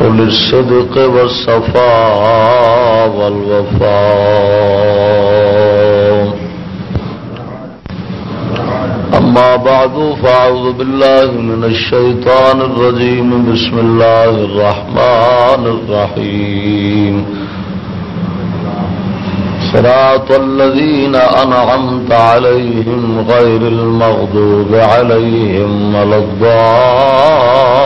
وللصدق والصفاء والوفاء. أما بعد فأعوذ بالله من الشيطان الرجيم. بسم الله الرحمن الرحيم. صراط الذين أنعمت عليهم غير المغضوب عليهم ولا الضالين.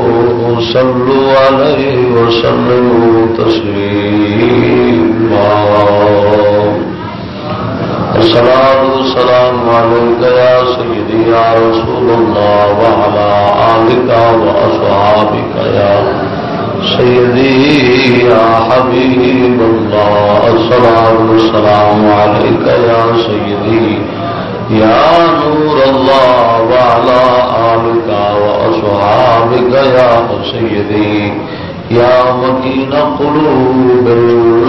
صلوا عليه وسلموا تسليما الصلاة والسلام عليك يا سيدي يا رسول الله وعلى آلك وأصحابك يا سيدي يا حبيب الله الصلاة والسلام عليك يا سيدي يا نور الله وعلى آلك وأصحابك يا سيدي يا مكين قلوب المؤمنين.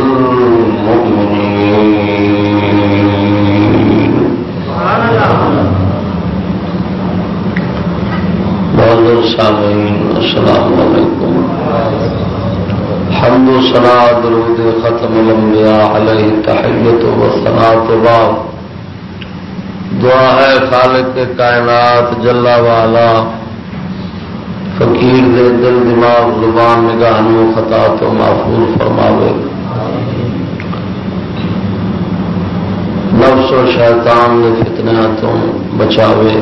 بہت سامعین السلام علیکم حمد و سنا درود ختم الانبیاء علیہ تحیت و سنا تو بعد دعا ہے خالق کے کائنات جلا والا فقیر دے دل، دماغ، زبان نگاہ خطا تو محفوظ فرماوے۔ نفس و شیطان نے فتنہ تو بچاوے۔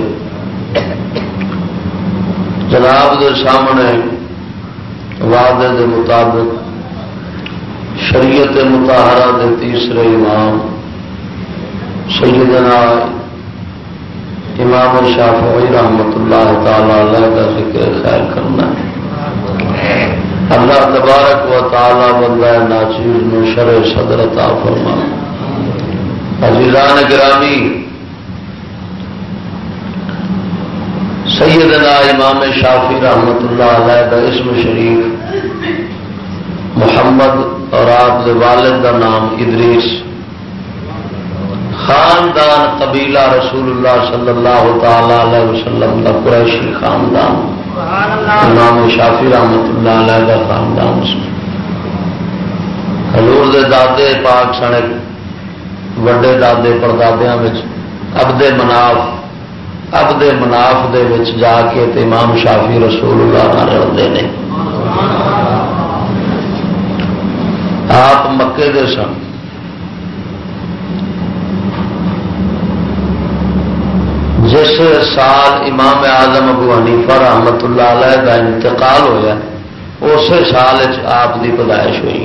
جناب دے سامنے وعدے دے مطابق، شریعت متحرہ دے تیسرے امام، سیدنا امام شافعی رحمت اللہ تعالی علیہ کا ذکر خیر کرنا ہے۔ اللہ تبارک و تعالی بندہ ناچیر میں شر صدر عطا فرما۔ عزیزان گرامی، سیدنا امام شافی رحمت اللہ علیہ کا اسم شریف، محمد اور آپ کے والد کا نام ادریس۔ خاندان قبیلہ رسول اللہ صلی اللہ تعالی علیہ وسلم کا قریشی خاندان امام شافی رحمت اللہ علیہ کا خاندان حضور دے دادے پاک سنے وڈے دادے پردادیا ابدے مناف ابدے مناف دے وچ جا کے تے امام شافی رسول اللہ رلتے ہیں آپ مکے دے سن۔ جس سال امام اعظم ابو حنیفہ رحمت اللہ علیہ کا انتقال ہوا اسی سال آپ کی پیدائش ہوئی۔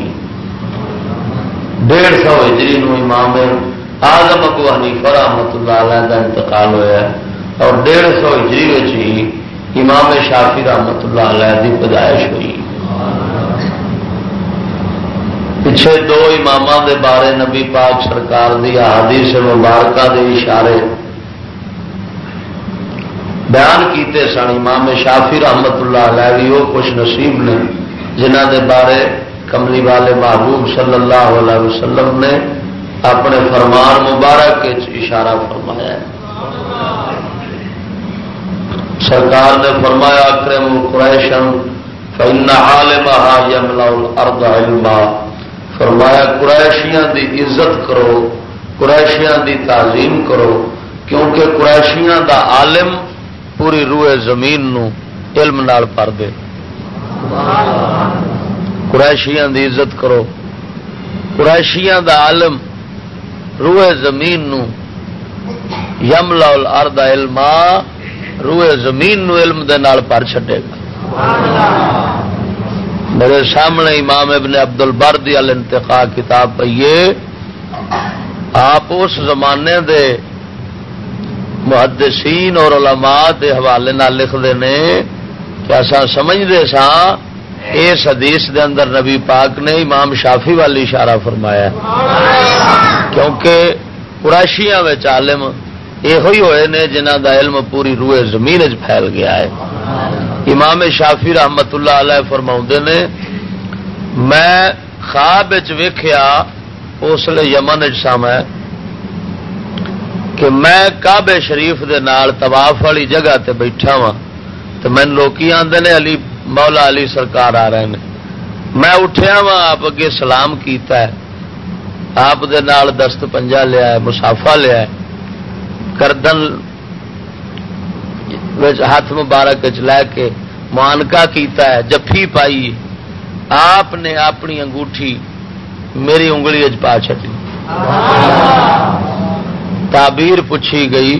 ڈیڑھ سو ہجری نو امام آزم ابو حنیفہ رحمت اللہ علیہ کا انتقال ہوا اور ڈیڑھ سو ہجری ہی امام شافی رحمت اللہ علیہ کی پیدائش ہوئی۔ پچھے دو امام دے بارے نبی پاک سرکار دی احادیث مبارکہ دے اشارے بیان کیتے سن، امام شافی رحمت اللہ علیہ بھی وہ کچھ نصیب نے جنہ دے بارے کملی والے محبوب صلی اللہ علیہ وسلم نے اپنے فرمان مبارک اشارہ فرمایا ہے۔ سرکار نے فرمایا کرم قریشن فن عالم یملا الارض علما۔ فرمایا، قریشیاں دی عزت کرو، قریشیاں دی تعظیم کرو، کیونکہ قریشیاں دا عالم پوری روئے زمین نو علم نال پر دے۔ قریشیاں دی عزت کرو۔ قریشیاں دا عالم روئے زمین نو یم لال اردا علم روئے زمین نو علم دے نال پر چھڈے گا۔ میرے سامنے امام ابن عبد البر دی الانتقا کتاب پئیے آپ اس زمانے دے محدثین اور علماء دے حوالے نال لکھتے ہیں کہ اصا سمجھتے سا اس حدیث دے اندر نبی پاک نے امام شافی والی اشارہ فرمایا کیونکہ قراشیاں عالم یہ ہوئے نے جنہ دا علم پوری روئے زمین پھیل گیا ہے۔ امام شافی رحمت اللہ علیہ فرما نے، میں خواب ویخیا اس لیے یمن سا میں کہ میں کابے شریف دے نال طواف والی جگہ تے بیٹھا وا تو میں لوکی آدھے نے، علی، مولا علی سرکار آ رہے ہیں میں اٹھیا وا آپ اگے سلام کیتا ہے۔ آپ دے نال دست پنجا لیا ہے مسافا لیا ہے۔ کردن ہاتھ مبارک لے کے مانکا کیتا ہے جفی پائی۔ آپ نے اپنی انگوٹھی میری انگلی پا چکی تعبیر پوچھی گئی،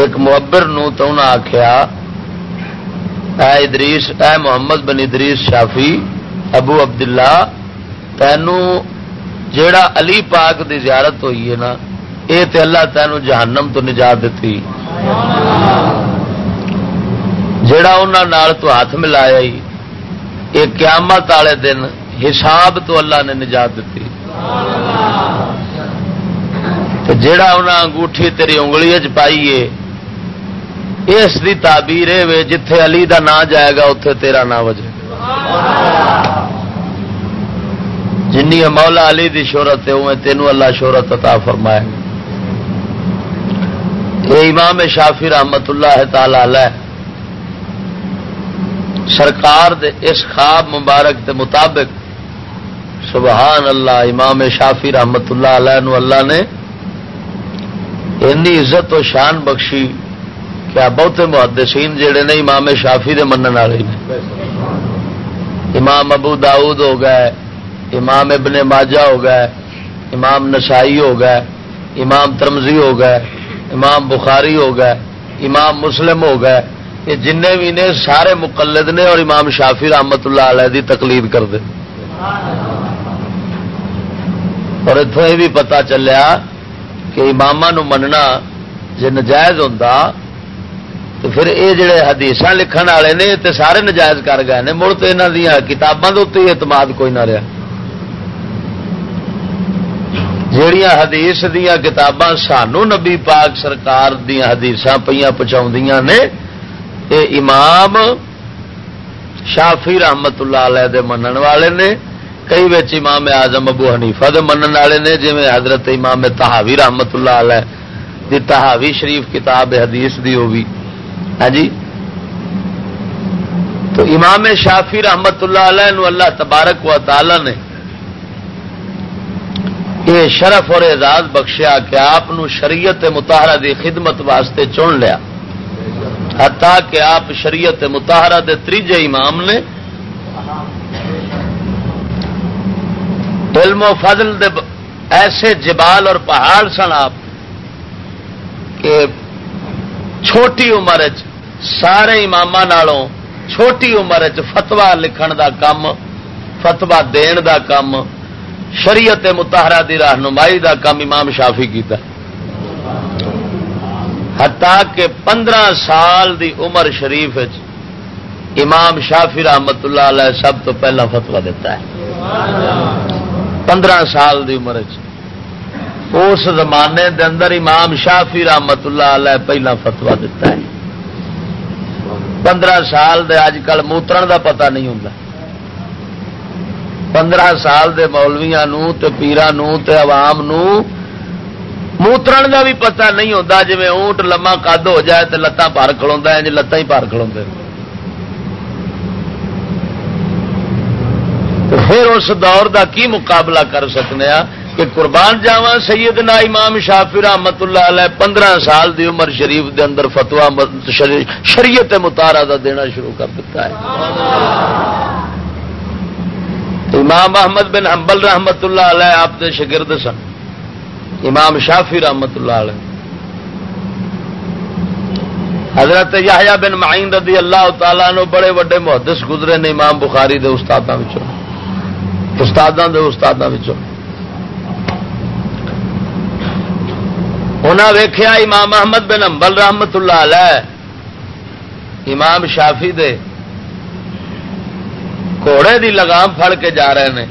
ایک محبر نو تو انہیں آخیا اے ادریس، اے محمد بن ادریس شافی ابو عبداللہ تینوں جیڑا علی پاک دی زیارت ہوئی ہے نا یہ تے اللہ تینوں جہنم تو نجات دیتی جیڑا انہوں تو ہاتھ ملایا ہی یہ قیامت والے دن حساب تو اللہ نے نجات دیتی جیڑا انہیں انگوٹھی تیری انگلی چ پائیے اس کی تعبیر ہے جتھے علی دا نا جائے گا اتے تیرا نا وجے جن مولا علی دی شہرت ہے وہ تینوں اللہ شہرت عطا فرمائے یہ امام شافی رحمت اللہ تعالی علیہ سرکار دے اس خواب مبارک دے مطابق سبحان اللہ امام شافی رحمت اللہ علیہ نو اللہ نے اینی عزت و شان بخشی کیا بہتے محدثین جڑے نے امام شافی دے منن والے امام ابو داؤد ہو گئے، امام ابن ماجہ ہو گئے، امام نسائی ہو گئے، امام ترمزی ہو گئے، امام بخاری ہو گئے، امام مسلم ہو گئے۔ یہ جن بھی نے سارے مقلد نے اور امام شافی رحمت اللہ علیہ دی تقلید کر دے۔ اور اتوں یہ بھی پتا چلیا کہ امام مننا جی نجائز ہوں تو پھر یہ جڑے حدیث لکھن والے نے تے سارے نجائز کر گئے نے، مڑ تو یہاں دیا کتابوں کے اتنے اعتماد کوئی نہ رہا جہیا حدیث دیا کتاباں سانو نبی پاک سرکار دیا حدیث پہ پہنچا نے یہ امام شافی رحمت اللہ علیہ دے منن والے نے۔ کئی بچ امام آزم ابو حنیفہ دے منن والے نے جی حضرت امام تحاوی رحمت اللہ علیہ دی تحاوی شریف کتاب حدیث دی ہوگی ہاں جی؟ تو امام شافی رحمت اللہ علیہ نو اللہ تبارک و تعالی نے یہ شرف اور اعزاز بخشیا کہ آپ شریعت متحرہ دی خدمت واسطے چن لیا۔ حتا کہ آپ شریعت متحرہ دے تیجے امام نے علم و فضل دے ایسے جبال اور پہاڑ سن آپ کہ چھوٹی عمر سارے امام چھوٹی عمر فتوا لکھن دا کم فتوا دین دا کم، شریعت متحرہ دی رہنمائی دا کم امام شافی کیتا ہتا کہ پندرہ سال دی عمر شریف امام شافی رحمت اللہ علیہ سب تو پہلا فتوا دیتا ہے۔ پندرہ سال دی عمر اس زمانے دے اندر امام شافی رحمت اللہ علیہ پہلا فتوا دیتا ہے۔ پندرہ سال دے اج کل موترن دا پتہ نہیں ہوں پندرہ سال دے مولویا پیران عوام نو موترن کا بھی پتا نہیں ہوتا جی اونٹ لما کد ہو جائے تو لتان پار کھلوا ہے لتان ہی پار کھلو پھر اس دور دا کی مقابلہ کر سکنے ہاں؟ کہ قربان جاوا سیدنا امام شافی رحمت اللہ علیہ پندرہ سال دی عمر شریف دے اندر فتوا شریعت متارا دا دینا شروع کر دیتا ہے۔ امام احمد بن حنبل رحمت اللہ علیہ آپ کے شگرد سن۔ امام شافی رحمت اللہ علیہ۔ حضرت یحییٰ بن معین رضی اللہ تعالیٰ نو بڑے وڈے محدث گزرے نے امام بخاری دے استادوں استادوں دے استادوں ویخیا امام احمد بن امبل رحمت اللہ علیہ، امام شافی دے گھوڑے دی لگام پھڑ کے جا رہے ہیں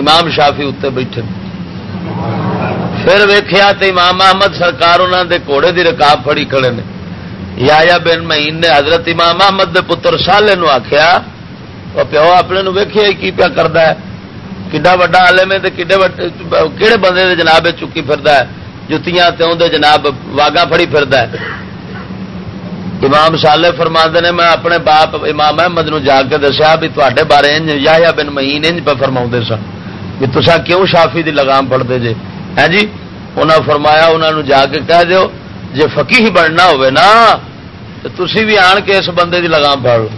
امام شافی اتنے بیٹھے پھر ویخیا تو امام احمد سرکار انہوں دے گھوڑے دی رکاب پھڑی کھڑے نے۔ یا بن مہین نے حضرت امام احمد دے پتر سالے آخیا وہ پیو اپنے ویخیا کی پیا کرتا ہے؟ کڈا وڈا آلے میں کہڑے بندے دے جناب چکی پھردا ہے جتیاں تے اندر جناب واگا فڑی پھردا ہے امام سالے فرما نے میں اپنے باپ امام احمد نو جا کے دسیا بھی تے بارے انج یا بن مہین انج پہ فرما سن بھی تسا کیوں شافی دی لگام پڑھتے جے ہے جی انہاں فرمایا انہوں نے جا کے کہہ دیو جے فقی ہی بننا ہوئے نا تو تسی بھی آن کے اس بندے دی لگام پڑھ لو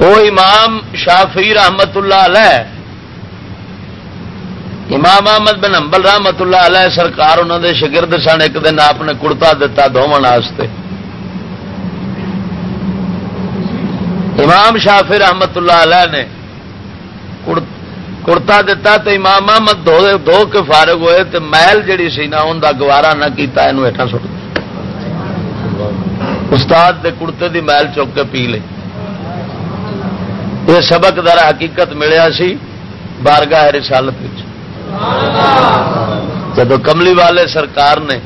وہ امام شافی رحمت اللہ علیہ، امام احمد بن امبل رحمت اللہ علیہ سرکار، انہوں دے شگرد سن، ایک دن آپ نے کڑتا دتا دون امام شافی رحمت اللہ علیہ نے کڑتا دتا تو امام احمد دو دو کے فارغ ہوئے تو محل جڑی سی نا، ان کا گوارا نہ کیتا یہ ہٹا سٹ۔ استاد دے کڑتے دی محل چک کے پی لی یہ سبق در حقیقت ملیا سی بارگاہ رسالت جب کملی والے سرکار نے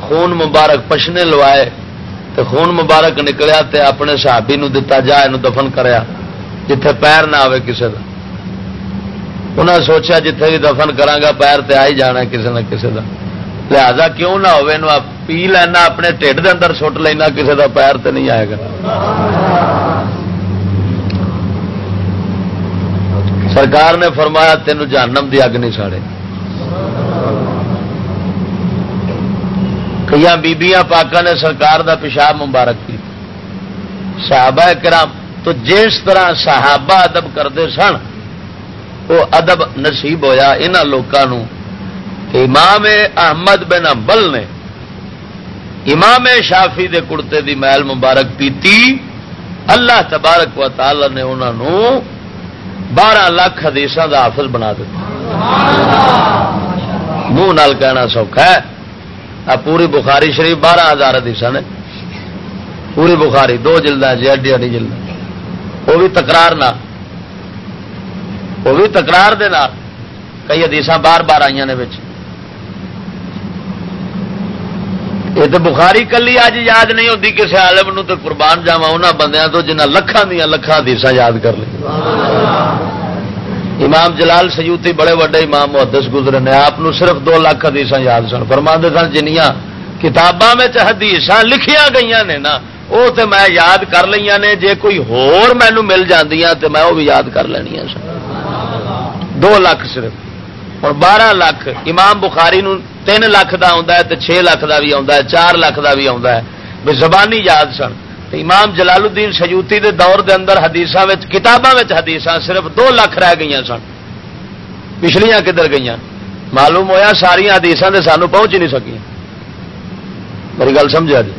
خون مبارک پشنے لوائے تو خون مبارک نکلیا تے اپنے صحابی نو دتا جا یہ دفن کریا، جتھے پیر نہ آئے کسی کا انہیں سوچا جتھے بھی دفن کرا پیر تے آ ہی جانا کسی نہ کسی کا لہذا کیوں نہ ہو پی لینا، اپنے ٹھڈ کے اندر سٹ لینا کسی کا پیر تے نہیں آئے گا۔ سرکار نے فرمایا تین جانم دی اگ نہیں ساڑے۔ کئی بیبیاں پاکا نے سرکار دا پیشاب مبارک کی صحابہ کرام تو جس طرح صحابہ ادب کرتے سن، وہ ادب نصیب ہویا ان لوگوں امام احمد بن امبل نے امام شافی دے کڑتے دی محل مبارک پیتی اللہ تبارک و تعالی نے انہوں بارہ لاکھ حدیث کا حافظ بنا دیتا منہ نال کہنا سوکھا ہے۔ پوری بخاری شریف بارہ ہزار حدیث نے۔ پوری بخاری، دو جلد جی اڈی اڈی جلد وہ بھی تکرار نہ وہ بھی تکرار دے کئی حدیث بار بار آئی نے یہ تو بخاری کلی اج یاد نہیں ہوتی کسی عالم تو قربان جاوا ان بندیاں تو جنہ لکھان دیا لکھان حدیث یاد کر لی امام جلال سیوتی بڑے وڈے امام محدث گزرے نے، آپ صرف دو لاکھ حدیث یاد سن۔ فرما سن جنیاں کتاباں حدیث لکھیا گئی نے نا وہ تو میں یاد کر لیا نے، جے کوئی ہور مینو مل جاندیاں تو میں وہ بھی یاد کر لینی سن۔ دو لاکھ صرف۔ اور بارہ لاکھ۔ امام بخاری نو تین لاکھ کا آتا ہے تو چھ لاکھ کا بھی آتا ہے، چار لاکھ کا بھی آتا ہے۔ بھی زبانی یاد سن۔ امام جلال الدین سجوتی دے دور دے اندر حدیث کتاباں حدیث صرف دو لاکھ رہ گئی سن۔ پچھلیاں کدھر گئی معلوم ہوا ساریا حدیث دے سانو پہنچ ہی نہیں سکی میری گل سمجھا جی؟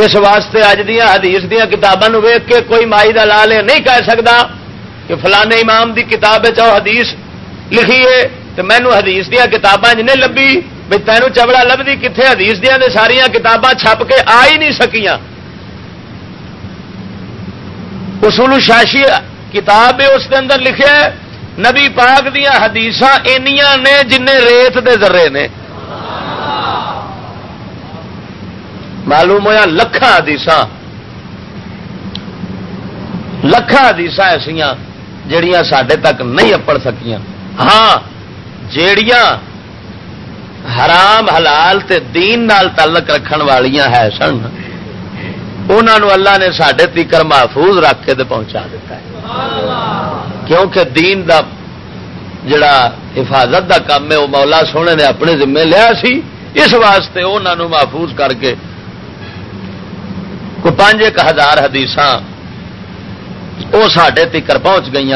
اس واسطے اج دیا حدیث دیا کتابوں ویک کے کوئی مائی کا لال نہیں کہہ سکتا کہ فلانے امام دی کتاب حدیث لکھی ہے۔ تو مینو حدیث دیا کتاباں جی نہیں لبھی بھائی تینوں چبڑا لبھی کتنے حدیث دیا ساریا کتاباں چھپ کے آ ہی نہیں سکیاں۔ اصول شاشی کتاب اس کے اندر لکھے نبی پاک دیا حدیث نے جن ریت دے ذرے نے۔ معلوم ہوا لکھان حدیث لکھان حدیث ایسا جڑیاں سڈے تک نہیں اپڑ سکیاں۔ ہاں جیڑیاں حرام، حلال تے دین نال تعلق رکھن والیاں ہے سن انہوں اللہ نے سڈے تیکر محفوظ رکھ کے پہنچا دیتا ہے۔ کیونکہ دین دا جڑا حفاظت دا کام ہے وہ مولا سونے نے اپنے ذمے لیا سی، اس واسطے انہوں محفوظ کر کے کوئی پانچ ایک ہزار حدیث وہ سڈے تکر پہنچ گئی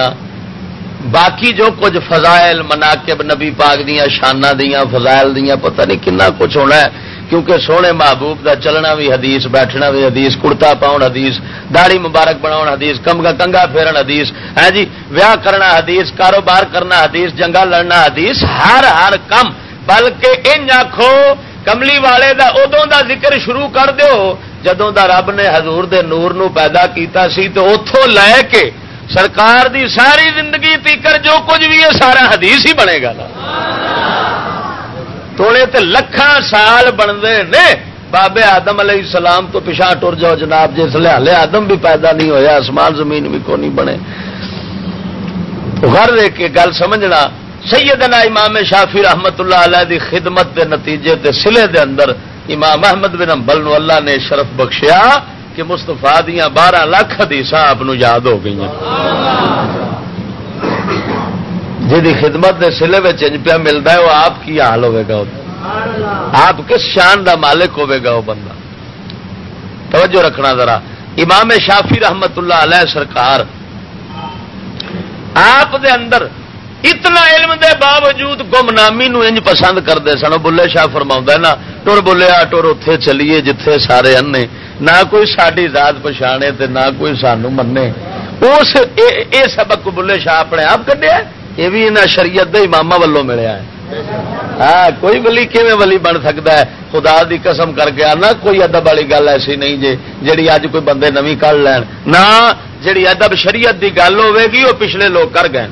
باقی جو کچھ فضائل مناقب نبی پاک دیا شانہ دیا فضائل دیا پتہ نہیں کنا کچھ ہونا ہے۔ کیونکہ سونے محبوب دا چلنا بھی حدیث، بیٹھنا بھی حدیث، کڑتا پاؤن حدیث داڑی مبارک بناؤ حدیث، کمگا کنگا پھیرن حدیث۔ ہے جی ویاہ کرنا حدیث، کاروبار کرنا حدیث، جنگا لڑنا حدیث، ہر ہر کم۔ بلکہ ان آخو کملی والے دا ادوں دا ذکر شروع کر دیو۔ جدوں دا رب نے حضور دے نور نو پیدا کیتا سی، تو اتوں لے کے سرکار دی ساری زندگی تیکر جو کچھ بھی ہے، سارا حدیث ہی بنے گا توڑے تے لکھان سال بنتے نے۔ بابے آدم علیہ السلام تو پچھا ٹر جاؤ جناب، جس لے آدم بھی پیدا نہیں ہویا، آسمان، زمین بھی کو نہیں بنے۔ گھر دیکھ کے گل سمجھنا، سیدنا امام شافی رحمت اللہ علیہ دی خدمت دے نتیجے دے سلے دے اندر امام احمد بن امبل نو اللہ نے شرف بخشیا۔ کہ مستفا دیا بارہ لاکھ حدیث آپ یاد ہو گئی جی خدمت دے سلے میں چنج پیا ملتا ہے، وہ آپ کی حال ہوے گا۔ آپ کس شان دا مالک ہوے گا وہ بندہ۔ توجہ رکھنا ذرا۔ امام شافی رحمت اللہ علیہ سرکار، آپ دے اندر اتنا علم دے باوجود گمنامی نو انج پسند کرتے سن۔ بلے شاہ فرما نا، ٹر بولیا ٹر اتے چلیے، جتھے سارے انے نہ کوئی ساری ذات پچھانے تے نہ کوئی سانو منے۔ اس اے سبق بلے شاہ اپنے آپ کھیا یہ بھی انہیں شریعت دے امام ولوں ملیا ہے۔ ہاں کوئی ولی کیون ولی بن سکتا ہے؟ خدا دی قسم کر کے آنا، کوئی ادب والی گل ایسی نہیں جی جیڑی اج کوئی بندے نوی کر لین۔ نہ، جیڑی ادب شریعت دی گل ہوے گی، وہ پچھلے لوگ کر گئے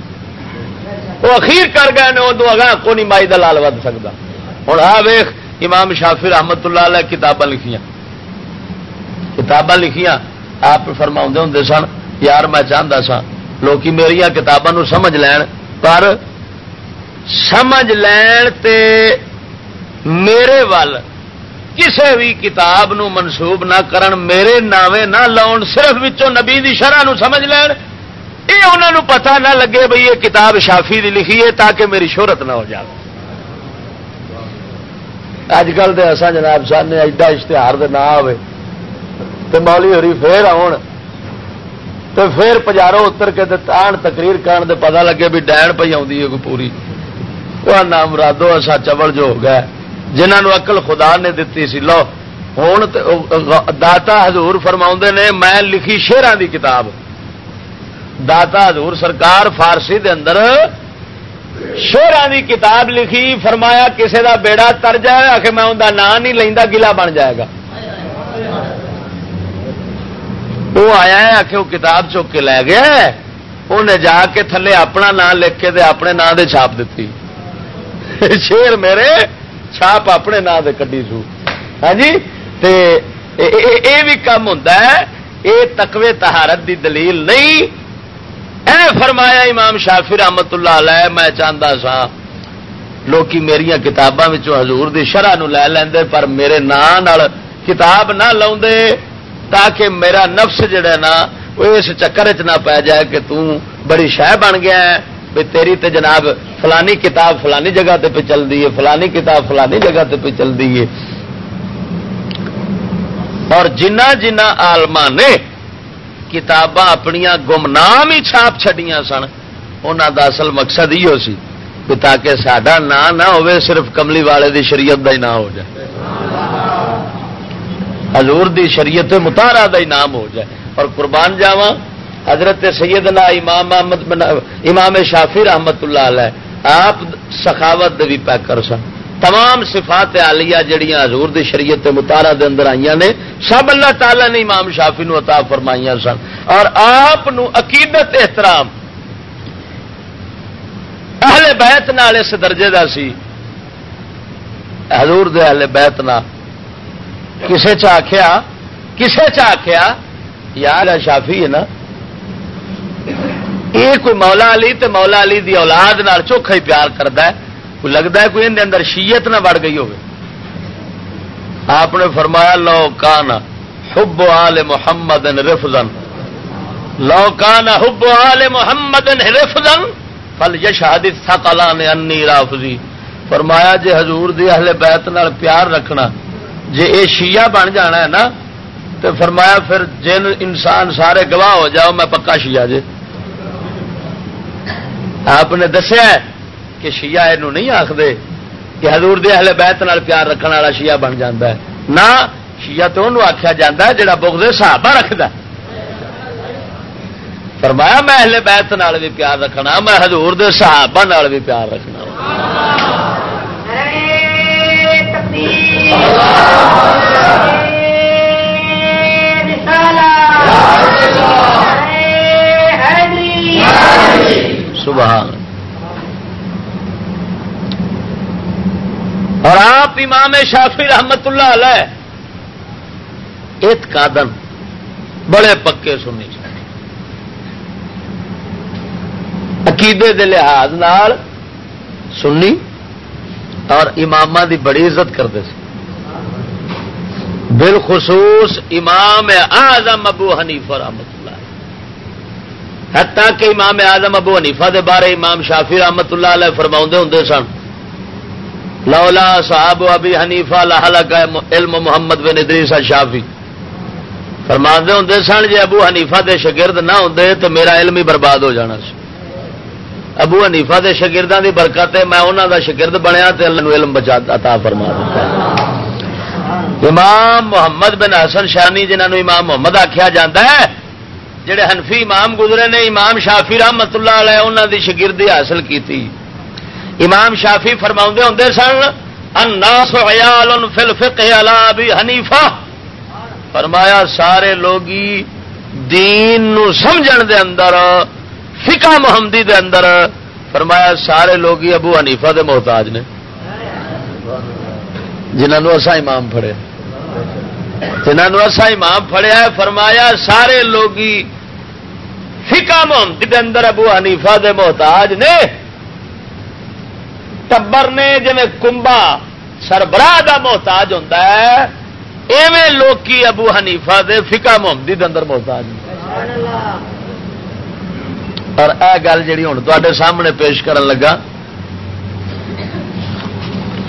وہ اخیر کر گئے ادو اگا کو نہیں مائی دلال ود سکتا ہوں آ ویخ امام شافی رحمت اللہ علیہ کتاباں لکھیاں۔ کتاباں لکھیاں، آپ فرما ہوں سن، یار میں چاہتا سا لوگ میری کتابوں سمجھ لین، پر سمجھ لین تے میرے وال کسے بھی کتاب نو منسوب نہ کرن، میرے ناوے نہ لاؤن صرف وچوں نبی دی شرح نو سمجھ لین۔ یہ انہوں پتہ نہ لگے بھئی یہ کتاب شافی دی لکھی ہے تاکہ میری شہرت نہ ہو جائے اج کل تو ایسا جناب سر نے ایڈا اشتہار دے نہ ہوئے۔ تو مولی ہوری پھر آن تو پھر پجاروں اتر کے آن تقریر کرن دے پتہ لگے بھی ڈین پہ آئی ہے پوری۔ وہ نام رادو ایسا چبل جو ہو گیا جنہوں اقل خدا نے دتی سی، لو ہوں داتا حضور فرما نے، میں لکھی شیران دی کتاب۔ داتا حضور سرکار فارسی دے اندر شیران دی کتاب لکھی، فرمایا کسے دا بیڑا تر جائے آ کے میں انہیں نام نہیں لینا گلا بن جائے گا۔ وہ آیا ہے، آ کے وہ کتاب چک کے لے گیا انہیں جا کے تھلے اپنا نام لکھ کے دے اپنے نام دے چھاپ دیتی۔ شیر میرے، چھاپ اپنے نام دے کڈی سو۔ ہاں جی؟ یہ بھی کام ہوتا ہے۔ یہ تقوی تہارت دی دلیل نہیں۔ اے فرمایا امام شافی رحمت اللہ علیہ، میں چاہتا سا، لوکی میری کتاباں حضور دی شرح نو لے لیندے، پر میرے نام کتاب نہ لاؤ تاکہ میرا نفس جڑا نا، وہ اس چکر چ نہ پی جائے کہ توں بڑی شہ بن گیا ہے بھی تیری تے جناب فلانی کتاب فلانی جگہ تے پہ چل دی ہے، فلانی کتاب فلانی جگہ تے پہ چل دی ہے۔ اور جنہ جنہ آلما نے کتاباں اپنی گمنام ہی چھاپ چڈیا سن انہوں کا اصل مقصد ہی ہو سی تاکہ سڈا نام نہ ہو صرف کملی والے دی شریعت کا ہی نام ہو جائے۔ حضور دی شریعت متارا کا ہی نام ہو جائے۔ اور قربان جاوا حضرت سیدنا امام محمد امام شافی رحمت اللہ علیہ، آپ سخاوت بھی پیک کر سن۔ تمام صفات آلیا جڑیاں حضور دی شریعت متارا دے اندر آئی نے، سب اللہ تعالی نے امام شافی نو عطا فرمائی سن۔ اور آپ عقیدت احترام۔ اہل بیت نال اس درجے دا سی۔ حضور دے اہل بیت نہ کسے چاخیا کسے چاخیا یار شافی ہے نا۔ یہ کوئی مولا علی تے مولا علی دی اولاد نال چوکھا ہی پیار کرتا ہے۔ کوئی لگتا ہے کوئی اندر اندر شیت نہ بڑھ گئی ہوگی آپ نے فرمایا، لو کان حب آل محمد رفزن لو کان حب آل محمد رفزن فل یشادی سکلا نے انی رافضی۔ فرمایا، جے حضور دی اہل بیت نال پیار رکھنا جے اے شیعہ بن جانا ہے نا تو فرمایا پھر جن انسان سارے گواہ ہو جاؤ، میں پکا شیعہ جی آپ نے دسیا کہ شیعہ یہ نہیں آخر کہ حضور دے اہل بیت نال پیار رکھنے والا شیعہ بن جاتا ہے۔ نہ شیعہ تو انہوں آخیا جا جا بغض صحابہ رکھتا فرمایا میں اہل بیت نال بھی پیار رکھنا، میں حضور دے صحابہ نال بھی پیار رکھنا۔ سبحان اور آپ امام شافی رحمت اللہ علیہ، ایک کادن بڑے پکے سننی چاہیے عقیدے دے لحاظ نال سننی اور امام دی بڑی عزت کرتے بالخصوص امام اعظم ابو حنیفہ رحمت اللہ حتیٰ کہ امام اعظم ابو حنیفہ دے بارے امام شافی رحمت اللہ علیہ فرما ہوں سن۔ لولا صاحب ابھی حنیفہ لحلق علم محمد بن ادریس شافی فرما ہوں سن جی ابو حنیفہ دے شگرد نہ ہوں تو میرا علم ہی برباد ہو جانا سی۔ ابو حنیفہ دے شگردوں دی برکت ہے، میں انہوں دا شگرد بنیا تو اللہ علم بچا عطا فرما دیتا امام محمد بن حسن شانی جنہوں امام محمد آخیا جا ہے، جڑے حنفی امام گزرے نے، امام شافی رحمت اللہ علیہ انہوں دی شگردی حاصل کی تھی امام شافی فرما ہوں سن، الناس عیال فی الفقہ علی ابی حنیفہ۔ فرمایا سارے لوگی دین نو سمجھن دے اندر فکا محمدی دے اندر، فرمایا سارے لوگ ابو حنیفہ دے محتاج نے۔ جنہوں اصا امام فڑے جنہوں اصا امام فڑیا فرمایا سارے لوگ فکا محمدی دے اندر ابو حنیفہ دے محتاج نے۔ ٹبر نے جی کمبا سربراہ دا محتاج ہوتا ہے، ایویں لوگ ابو حنیفہ دے فکا محمدی دے اندر محتاج اور اے گل جی ہوں تے سامنے پیش کرن لگا۔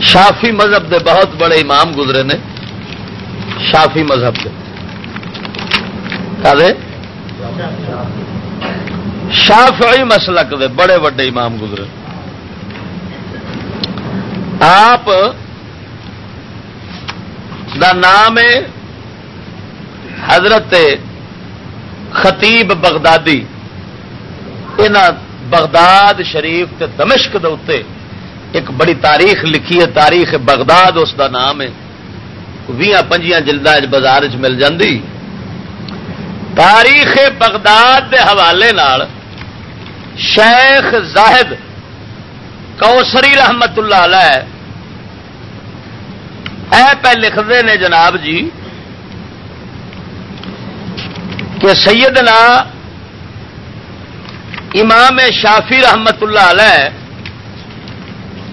شافی مذہب دے بہت بڑے امام گزرے نے۔ شافی مذہب دے شافعی مسلک دے، بڑے بڑے امام گزرے۔ آپ دا نام ہے حضرت خطیب بغدادی۔ بغداد شریف تے دمشق دے ایک بڑی تاریخ لکھی ہے، تاریخ بغداد اس دا نام ہے۔ بھی پنجیاں جلدا بازار چ مل جاندی۔ تاریخ بغداد دے حوالے نال شیخ زاہد کوسری رحمت اللہ علیہ اے پہ لکھتے نے جناب جی کہ سیدنا امام شافی رحمت اللہ علیہ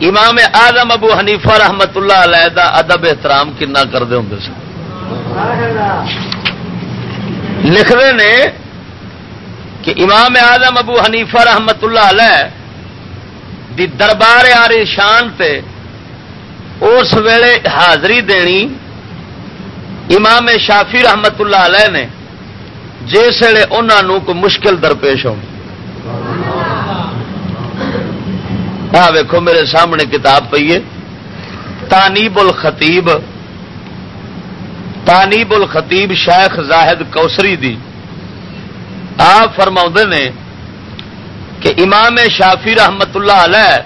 امام آدم ابو حنیفہ رحمت اللہ علیہ دا ادب احترام کنا کرتے ہوں سن. لکھتے نے کہ امام آدم ابو حنیفہ رحمت اللہ علیہ دی دربار آری شان تے اس ویلے حاضری دینی امام شافی رحمت اللہ علیہ نے جس ویلے انہوں کو مشکل درپیش ہونی۔ ہاں ویکو میرے سامنے کتاب پیے تانیب الخطیب تانیب الخطیب شیخ زاہد کوسری دی۔ آپ فرما نے کہ امام شافی رحمت اللہ علیہ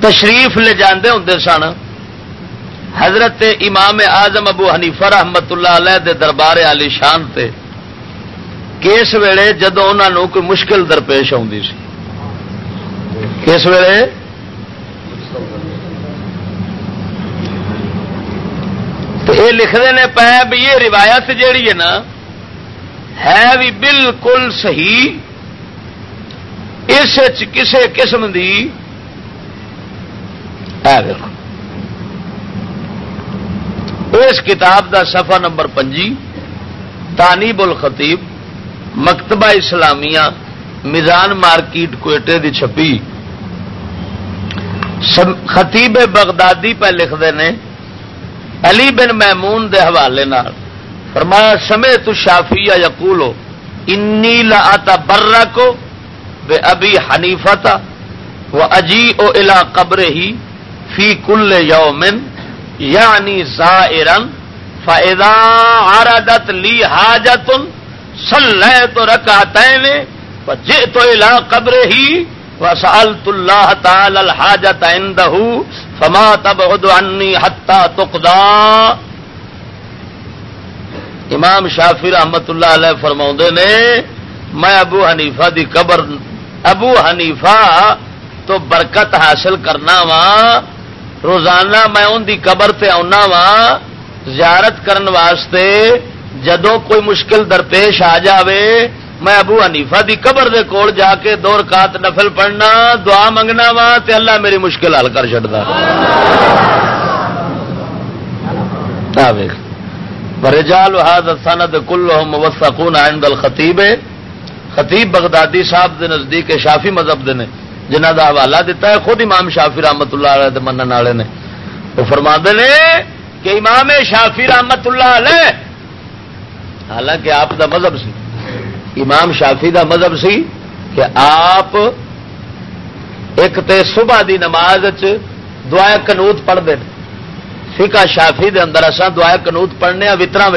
تشریف لے جاندے ہوں سن۔ حضرت امام آزم ابو حنیفہ رحمت اللہ علیہ دے دربار علی شان تے۔ کس ویلے جدو انہوں کوئی مشکل درپیش آتی سی۔ کس ویلے؟ تو یہ لکھتے ہیں پہ بھی یہ روایت جیڑی ہے نا، ہے بھی بالکل صحیح۔ اس کسے قسم دی۔ اس کتاب دا صفحہ نمبر پنجی، تانیب الخطیب، مکتبہ اسلامیہ، میزان مارکیٹ کوئٹے دی چھپی۔ خطیب بغدادی پہ لکھتے ہیں علی بن محمون دے حوالے فرمایا سمے تو شافیہ یقولو انی لا برا کو بے ابھی حنیفہ تھا وہ اجی او الا قبر ہی فی کل یومن یعنی زائرن، فاذا عرضت لی حاجت، صلیت رکعتین، فجئت الى قبره وسألت الله تعالى الحاجة عنده فما تبعد عني حتى تقضى امام شافی رحمت اللہ علیہ فرما نے، میں ابو حنیفہ دی قبر، ابو حنیفہ تو برکت حاصل کرنا وا روزانہ میں ان دی قبر تے آنا وا زیارت کرن واسطے جدو کوئی مشکل درپیش آ جاوے میں ابو حنیفہ دی قبر دے کول جا کے دو رکعت نفل پڑھنا، دعا منگنا وا، تے اللہ میری مشکل حل کر چڑتا رجال هذا السند كلهم موثقون عند الخطيب خطیب بغدادی صاحب دے نزدیک شافی مذہب دے نے جنہ دا حوالہ دیتا ہے، خود امام شافی رحمت اللہ علیہ دے منن والے نے۔ وہ فرما نے کہ امام شافی رحمت اللہ علیہ، حالانکہ آپ دا مذہب سی۔ امام شافی دا مذہب سی کہ آپ ایک تے صبح دی نماز دعا کنوت پڑھتے ہیں۔ فقہ شافی دے اندر اصا دعا کنوت پڑھنے ہاں وطرا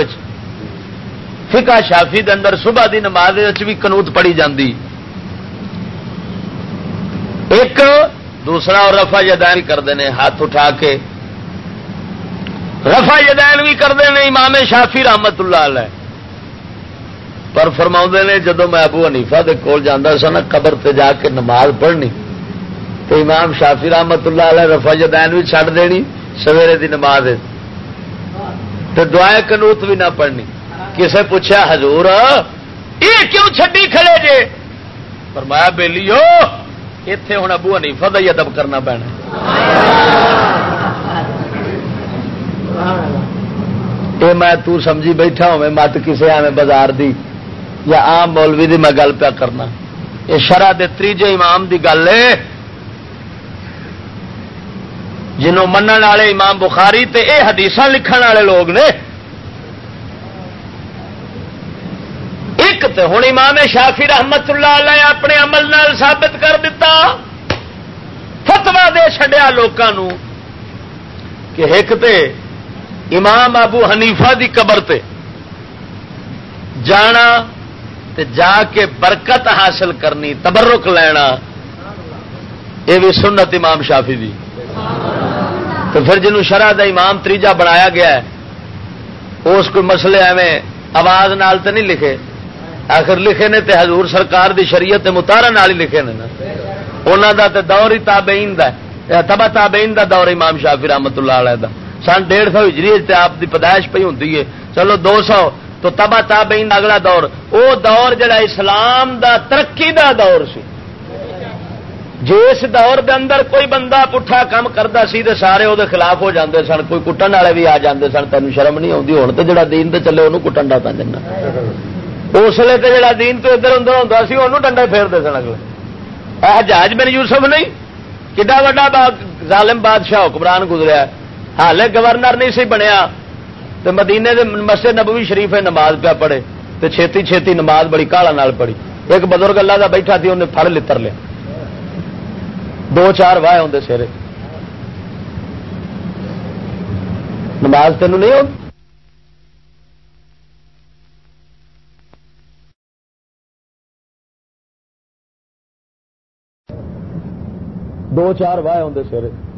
فقہ شافی دے اندر صبح دی نماز بھی کنوت پڑھی جاندی۔ ایک دوسرا اور رفا جدین کرتے ہیں ہاتھ اٹھا کے۔ رفا جدین بھی کرتے ہیں امام شافی رحمت اللہ علیہ۔ پر فرما نے جدو میں ابو حنیفا دے کول جانا سا نا قبر تے جا کے نماز پڑھنی تو امام شافی رحمت اللہ علیہ رفا جدین بھی چھڑ دینی سویرے دی نماز تو دعائیں کنوت بھی نہ پڑھنی۔ کسے پوچھا حضور، یہ کیوں چھڈی کھڑے جے؟ فرمایا بیلی ہو اتے ہوں ابو حنیفہ کا ہی ادب کرنا پینا۔ یہ میں تو سمجھی بیٹھا ہوں مت کسے آئے بازار دی۔ یا آم مولوی دی میں گل پیا کرنا۔ یہ شرح دے تیجے امام دی گل ہے۔ جنوں من والے امام بخاری تے اے حدیث لکھن والے لوگ نے۔ ایک تو ہوں امام شافی رحمت اللہ علیہ اپنے عمل نال ثابت کر دیتا فتوا دے چڈیا لوگوں کہ ایک تے امام ابو حنیفہ دی قبر تے جانا تے جا کے برکت حاصل کرنی، تبرک لینا۔ یہ بھی سنت امام شافی دی۔ تو پھر جنہوں شرح دا امام تیجا بنایا گیا ہے، اس کوئی مسئلے ایویں آواز نال تو نہیں لکھے۔ آخر لکھے نے تے حضور سرکار دی شریعت متارا نال ہی لکھے نے انہوں دا تے دور ہی تابعین دا تبا تابعین دا دور امام شافی رحمت اللہ علیہ دا۔ سن ڈیڑھ سو ہجری آپ دی پیدائش پہ ہوتی ہے۔ چلو دو سو تو تبا تابعین اگلا دور. او دور جڑا اسلام دا ترقی دا دور سی. جس دور دے اندر کوئی بندہ پٹھا کام کرتا سی تے سارے وہ خلاف ہو جاندے سن، کوئی کٹن والے بھی آ جاندے سن تین شرم نہیں آتی ہوں تو جڑا دین تے چلے انہوں کٹن ڈا دینا اس لیے تو جڑا دین تو ادھر ادھر ہوتا سی انہوں ڈنڈے پھیرتے سن اگلے۔ جہاز بن یوسف نہیں؟ کڈا وا ظالم بادشاہ حکمران گزریا حالے گورنر نہیں سی بنیا۔ تو مدینے دے مسجد نبوی شریف نماز پیا پڑے تو چھتی چھتی نماز بڑی کالا پڑی ایک بزرگ اللہ کا بیٹھا تھی انہیں پھڑ لتر لیا۔ دو چار واہ ہوں سیرے۔ نماز تین نہیں ہو دو چار واہ ہوں سیرے۔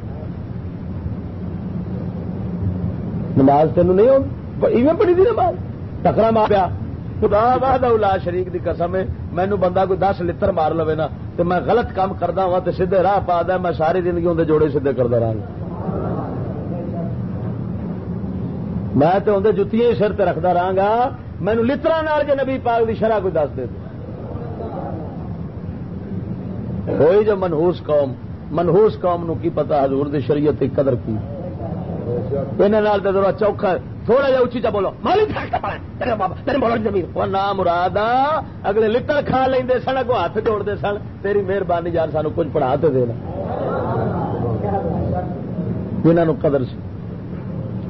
نماز تین نہیں ہو پڑی تھی نماز۔ ٹکرا مار پیا۔ خدا بہت الا شریف کی قسم ہے مینو بندہ کوئی دس لتر مار لو نا تو میں غلط کام کرتا ہوا تو سیدے راہ پا دا، میں ساری زندگی اندر جوڑے سیدے کرتا رہا میں تو اندر جتیاں سر تے رکھتا رہا گا۔ مینو لطرا نال جو نبی پاک دی شرح کوئی دس دے ہوئی جو منہوس قوم منہوس قوم نو کی پتا حضور دی شریعت کی قدر کی۔ ذرا چوکھا تھوڑا جا اچھی چا بولو۔ نام مراد اگلے لکڑ کھا لیں سن اگو ہاتھ جوڑتے سن۔ تیری مہربانی یار، سانو کچھ پڑھا تو دینا جنہوں قدر سی۔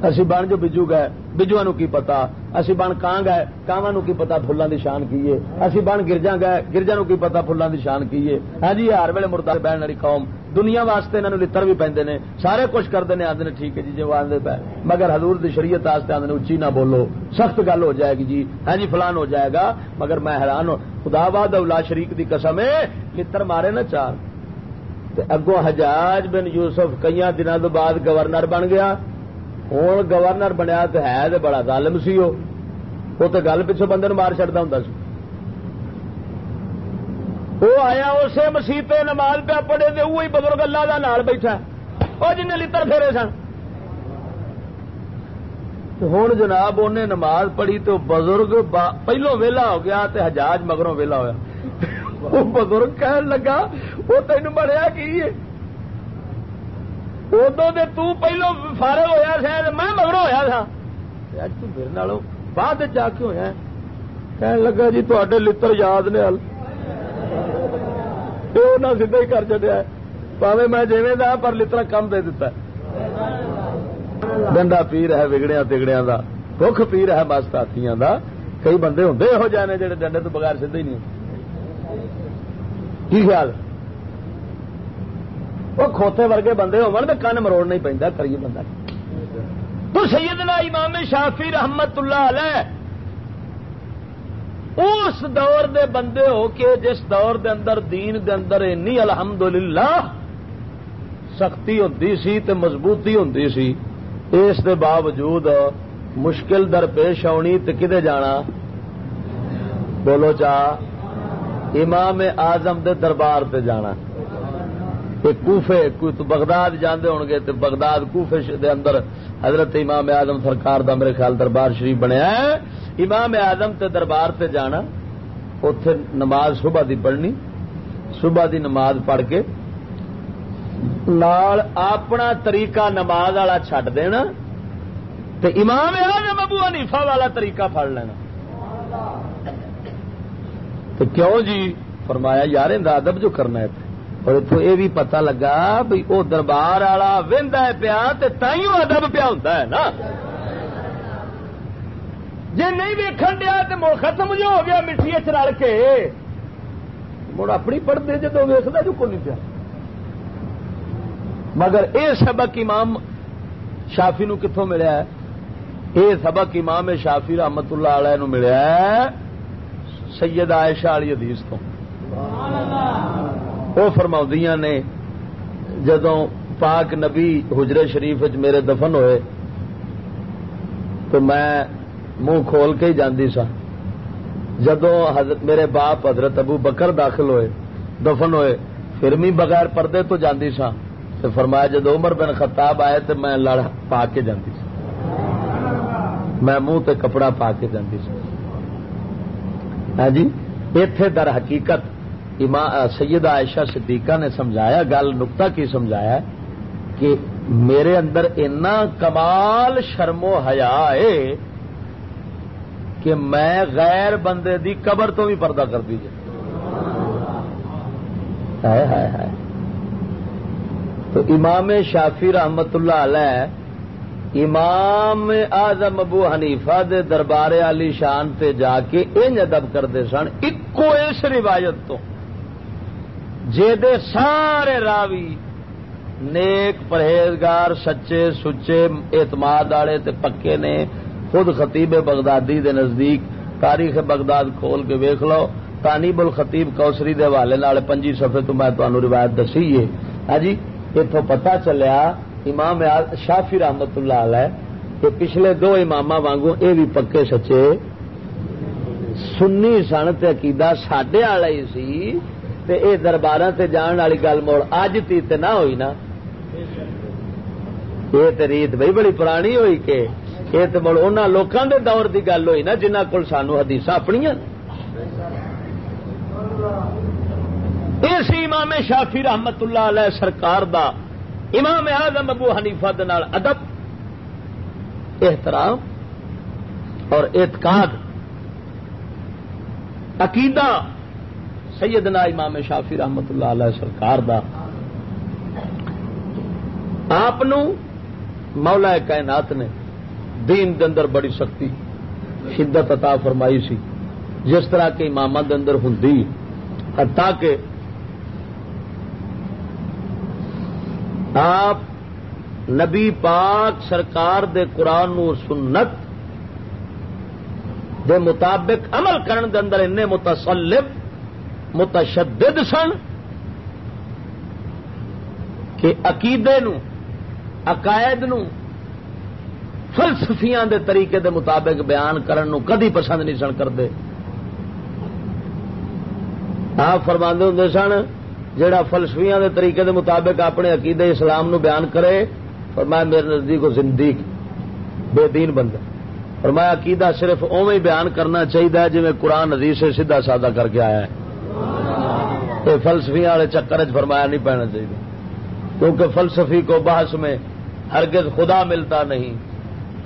اسی بن جو بجو گئے۔ بجو کی پتا؟ اسی بن کان گئے؟ کاواں کی پتا؟ فلان دی شان کی اسی بن گرجا گئے۔ گرجا نو کی پتا؟ فلان دی شان کی ہاں جی ہر ویلے مردہ بہن والی قوم۔ دنیا واسطے انہوں لڑ بھی پہنتے ہیں سارے کچھ کرتے ہیں آدھے ٹھیک ہے جی جی آدھے پہ۔ مگر حضور دی شریعت واسطے آدھے اچھی نہ بولو، سخت گل ہو جائے گی جی۔ ہاں جی فلان ہو جائے گا، مگر میں حیران ہوں۔ خدا باد اولا شریک دی قسم ہے لڑ مارے نا چار۔ اگوں حجاج بن یوسف کئی دنوں بعد گورنر بن گیا۔ ہوں گورنر بنیا تو ہے تو بڑا ظالم سی وہ۔ تو گل پچھو بندے مار چڑتا ہوں سی۔ وہ آیا اسے مسیح نماز پہ پڑے تو وہی بزرگ اللہ کا نال بیٹھا وہ جن لڑ پھیرے سن۔ ہوں جناب انہیں نماز پڑھی تو بزرگ پہلو ویلا ہو گیا تو حجاج مگروں ویلا ہوا وہ بزرگ کہن لگا، وہ تین بڑھیا کی ادو تو پہلو فارغ ہوا سا، میں مگر ہوا سا۔ میرے بعد جا کے ہوا کہنے لگا جی تے لڑ یاد نے ہل سیدا ہی کر چڑیا پاوے میں جیویں دا پر لڑا کم دے دیتا ڈنڈا پیر ہے وگڑیا تگڑیا کا دکھ پیر ہے مست ہاتھیاں دا کئی بندے ہوں یہو جانے جڑے ڈنڈے تو بغیر سیدے ہی نہیں کی خیال وہ کھوتے ورگے بندے ہو کن مروڑ نہیں پہ کریے بندہ تو سیدنا امام شافی رحمت اللہ علیہ اس دور دے بندے ہو کے جس دور دے اندر دین دے اندر اینی الحمدللہ سختی ہوندی سی تے مضبوطی ہوندی سی، اس دے باوجود مشکل در پیش آنی تو کدے جانا؟ بولو چاہ، امام آزم دے دربار تے جانا۔ کوفے کوئی تو بغداد جانے ہو گے تو بغداد کوفے دے اندر حضرت امام اعظم سرکار دا میرے خیال دربار شریف بنیا ہے امام اعظم تے دربار تے جانا اتے نماز صبح دی پڑھنی، صبح دی نماز پڑھ کے نال اپنا طریقہ نماز والا چڈ دینا تے امام اعظم ابو حنیفہ والا طریقہ پڑ لینا۔ تو کیوں جی؟ فرمایا، یار ادب جو کرنا ہے۔ اور اتو یہ بھی پتا لگا بھائی وہ دربار والا وہدا پیا تائیوں ادب پیا ہوتا ہے نا۔ جی نہیں ویکن دیا تو مڑ ختم جو ہو گیا مٹھی چل کے۔ مڑ اپنی پڑھتے جدو ویستا جو کو نہیں پیا۔ مگر اے سبق امام شافی نو کتوں ملیا ہے؟ اے سبق امام شافی رحمت اللہ علیہ نو ملیا ہے سید عائشہ والی حدیث تو۔ وہ فرما نے جدو پاک نبی حجرے شریف میرے دفن ہوئے تو میں منہ کھول کے ہی جاندی سا۔ جدو میرے باپ حضرت ابو بکر داخل ہوئے، دفن ہوئے، پھر بھی بغیر پردے تو جاندی سا۔ تو فرمایا جدو عمر بن خطاب آئے تو میں لڑ پا کے جاندی سا۔ میں منہ تے کپڑا پا کے جاندی سا۔ ہاں جی اتے در حقیقت سید عائشہ صدیقہ نے سمجھایا، گل نکتا کی سمجھایا کہ میرے اندر اتنا کمال، شرم و حیا ہے کہ میں غیر بندے دی قبر تو بھی پردہ کر دیجیے تو امام شافی رحمت اللہ علیہ، امام آزم ابو حنیفہ دے دربار علی شان تے جا کے انج ادب کرتے سن ایکو اس روایت تو۔ دے سارے راوی نیک پرہیزگار، سچے سچے، اعتماد والے پکے نے، خود خطیب بغدادی دے نزدیک تاریخ بغداد کھول کے ویخ لو۔ تانیب الخطیب کوسری دے حوالے پنجی سفے تو میں روایت دسی ہے۔ ہاں جی اتو پتا چلیا امام شافی رحمت اللہ علیہ کہ پچھلے دو امام وانگو اے بھی پکے سچے۔ سنی سن عقیدہ سڈے والا ہی سی۔ تے اے دربار سے جان والی گل موڑ اج تی تے نہ ہوئی نا۔ یہ تو ریت بھائی بڑی پرانی ہوئی کہ یہ تو مڑ ان لوگوں دے دور دی گل ہوئی نا جنہ کول سانو حدیث اپنی اس امام شافی رحمت اللہ علیہ سرکار دا امام اعظم ابو حنیفہ دے نال ادب، احترام اور اعتقاد، عقیدہ سیدنا امام شافی رحمت اللہ علیہ سرکار دا۔ آپ مولا کائنات نے دین دے اندر بڑی سختی، شدت عطا فرمائی سی۔ جس طرح کے امام دے اندر ہوں حتیٰ کہ آپ نبی پاک سرکار دے قرآن و سنت دے مطابق عمل کرن دے اندر ان متسلب متشدد سن کہ عقیدے نو، عقائد نو، فلسفیاں دے طریقے دے مطابق بیان کرن نو کدی پسند نہیں سن کرتے آپ فرما ہوں سن جہا فلسفیاں دے طریقے دے مطابق اپنے عقیدے اسلام نو بیان کرے، فرمایا میرے نزدیک زندگی، بے دین بندہ۔ فرمایا عقیدہ صرف اوے بیان کرنا چاہیے جی قرآن نزی سے سیدھا سادہ کر کے آیا ہے۔ فلسفیاں والے چکر چ فرمایا نہیں پینا چاہیے۔ کیونکہ فلسفی کو بحث میں ہرگز خدا ملتا نہیں۔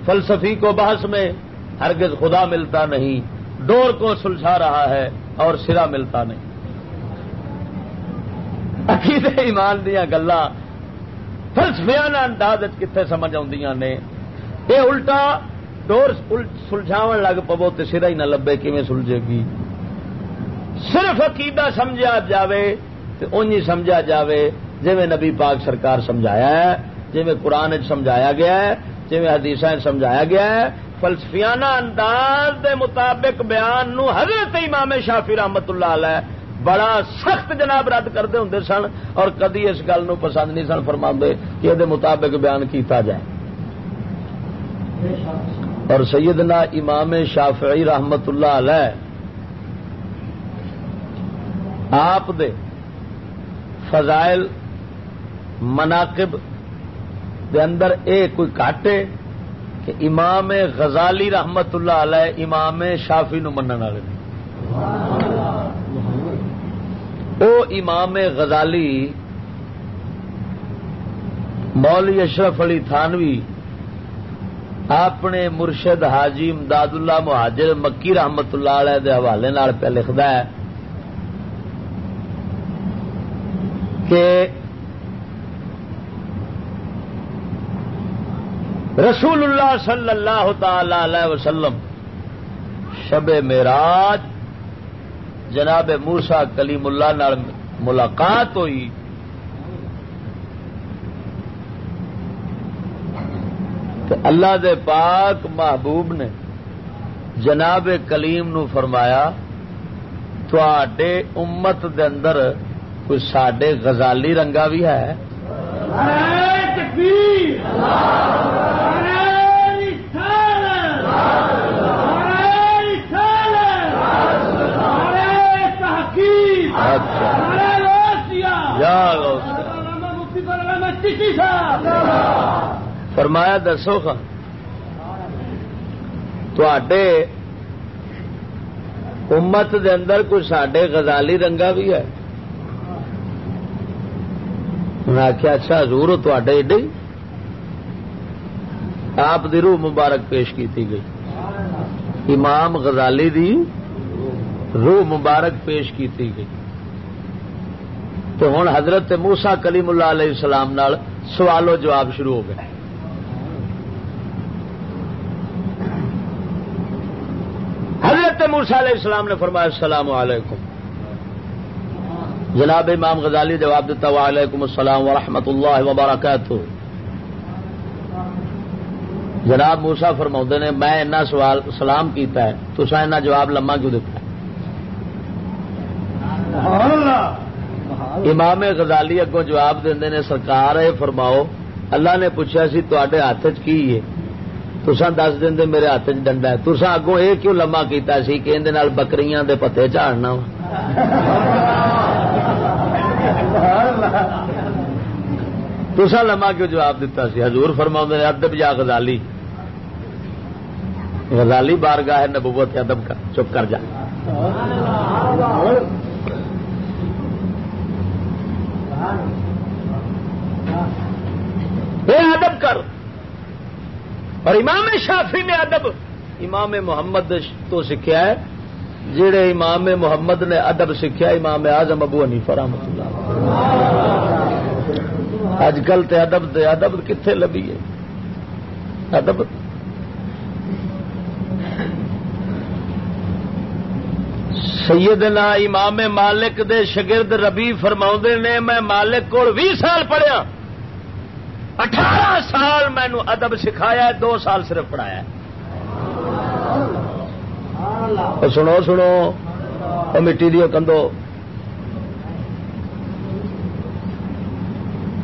فلسفی کو بحث میں ہرگز خدا ملتا نہیں۔ ڈور کو سلجھا رہا ہے اور سرا ملتا نہیں۔ عقیدے ایمان دیا گلا فلسفیا انداز کتنے سمجھ نے۔ یہ الٹا ڈور سلجھاو لگ پو تو سرا ہی نہ لبے کیون سلجھے گی؟ صرف عقیدہ سمجھا جاوے تو انج سمجھا جاوے جی نبی پاک سرکار سمجھایا ہے جی قرآن سمجھایا گیا ہے جی حدیث سمجھایا گیا ہے۔ فلسفیانہ انداز دے مطابق بیان نو حضرت امام شافی رحمت اللہ علیہ بڑا سخت جناب رد کرتے ہوں سن اور کدی اس گل پسند نہیں سن فرما کہ یہ مطابق بیان کیتا جائے۔ اور سیدنا امام شافعی رحمت اللہ علیہ آپ دے فضائل مناقب دے اندر اے کوئی کاٹے کہ امام غزالی رحمت اللہ علیہ امام شافی نو منن والے او امام غزالی مولوی اشرف علی تھانوی اپنے مرشد حاجی امداد اللہ مہاجر مکی رحمت اللہ علیہ دے حوالے پہ لکھتا ہے۔ کہ رسول اللہ صلی اللہ تعالی علیہ وسلم شب میراج جناب موسا کلیم اللہ ملاقات ہوئی۔ تو اللہ دے پاک محبوب نے جناب کلیم نو فرمایا تھے امت دے اندر کوئی سڈے غزالی رنگا بھی ہے؟ اچھا۔ فرمایا دسو تے امت دے اندر کوئی سڈے غزالی رنگا بھی ہے؟ انہیں آخیا اچھا حضور تے ایڈے آپ دی روح مبارک پیش کی گئی۔ امام غزالی دی روح مبارک پیش کی گئی۔ تو ہوں حضرت موسا کلیم اللہ علیہ السلام نال سوال و جواب شروع ہو گئے۔ حضرت موسا علیہ السلام نے فرمایا، السلام علیکم۔ جناب امام غزالی جواب دیتا وعلیکم السلام ورحمۃ اللہ وبرکاتہ۔ جناب موسا فرما نے، میں اینا سوال سلام کیتا ہے تو اینا جواب لما کیوں دیتا امام غزالی اگوں جواب دے نے، سرکار ہے فرماؤ، اللہ نے پوچھا سی تے ہاتھ کی ہے؟ تسا دس دیں میرے ہاتھ چ ڈنڈا ہے۔ تسا اگوں یہ کیوں لما کیتا سی کہ اندر بکریاں دے پتے چاڑنا تسا لما کیوں جواب دیتا سی؟ حضور فرما نے، ادب یا غزالی؟ غزالی بارگاہ ہے نبوت ادب کا، چپ کر جا۔ ادب کر۔ اور امام شافی نے ادب، امام محمد تو سیکھا ہے۔ جہے امام محمد نے ادب سیکھا امام اعظم ابو حنیفہ رحمت اللہ اج کل تو ادب ادب کتنے لبھی ہے؟ ادب؟ سیدنا امام مالک دے شگرد ربی فرما نے، میں مالک کو بھی سال پڑھیا۔ اٹھارہ سال میں نو ادب سکھایا دو سال صرف پڑھایا سنو سنو۔ مٹی دیو کندو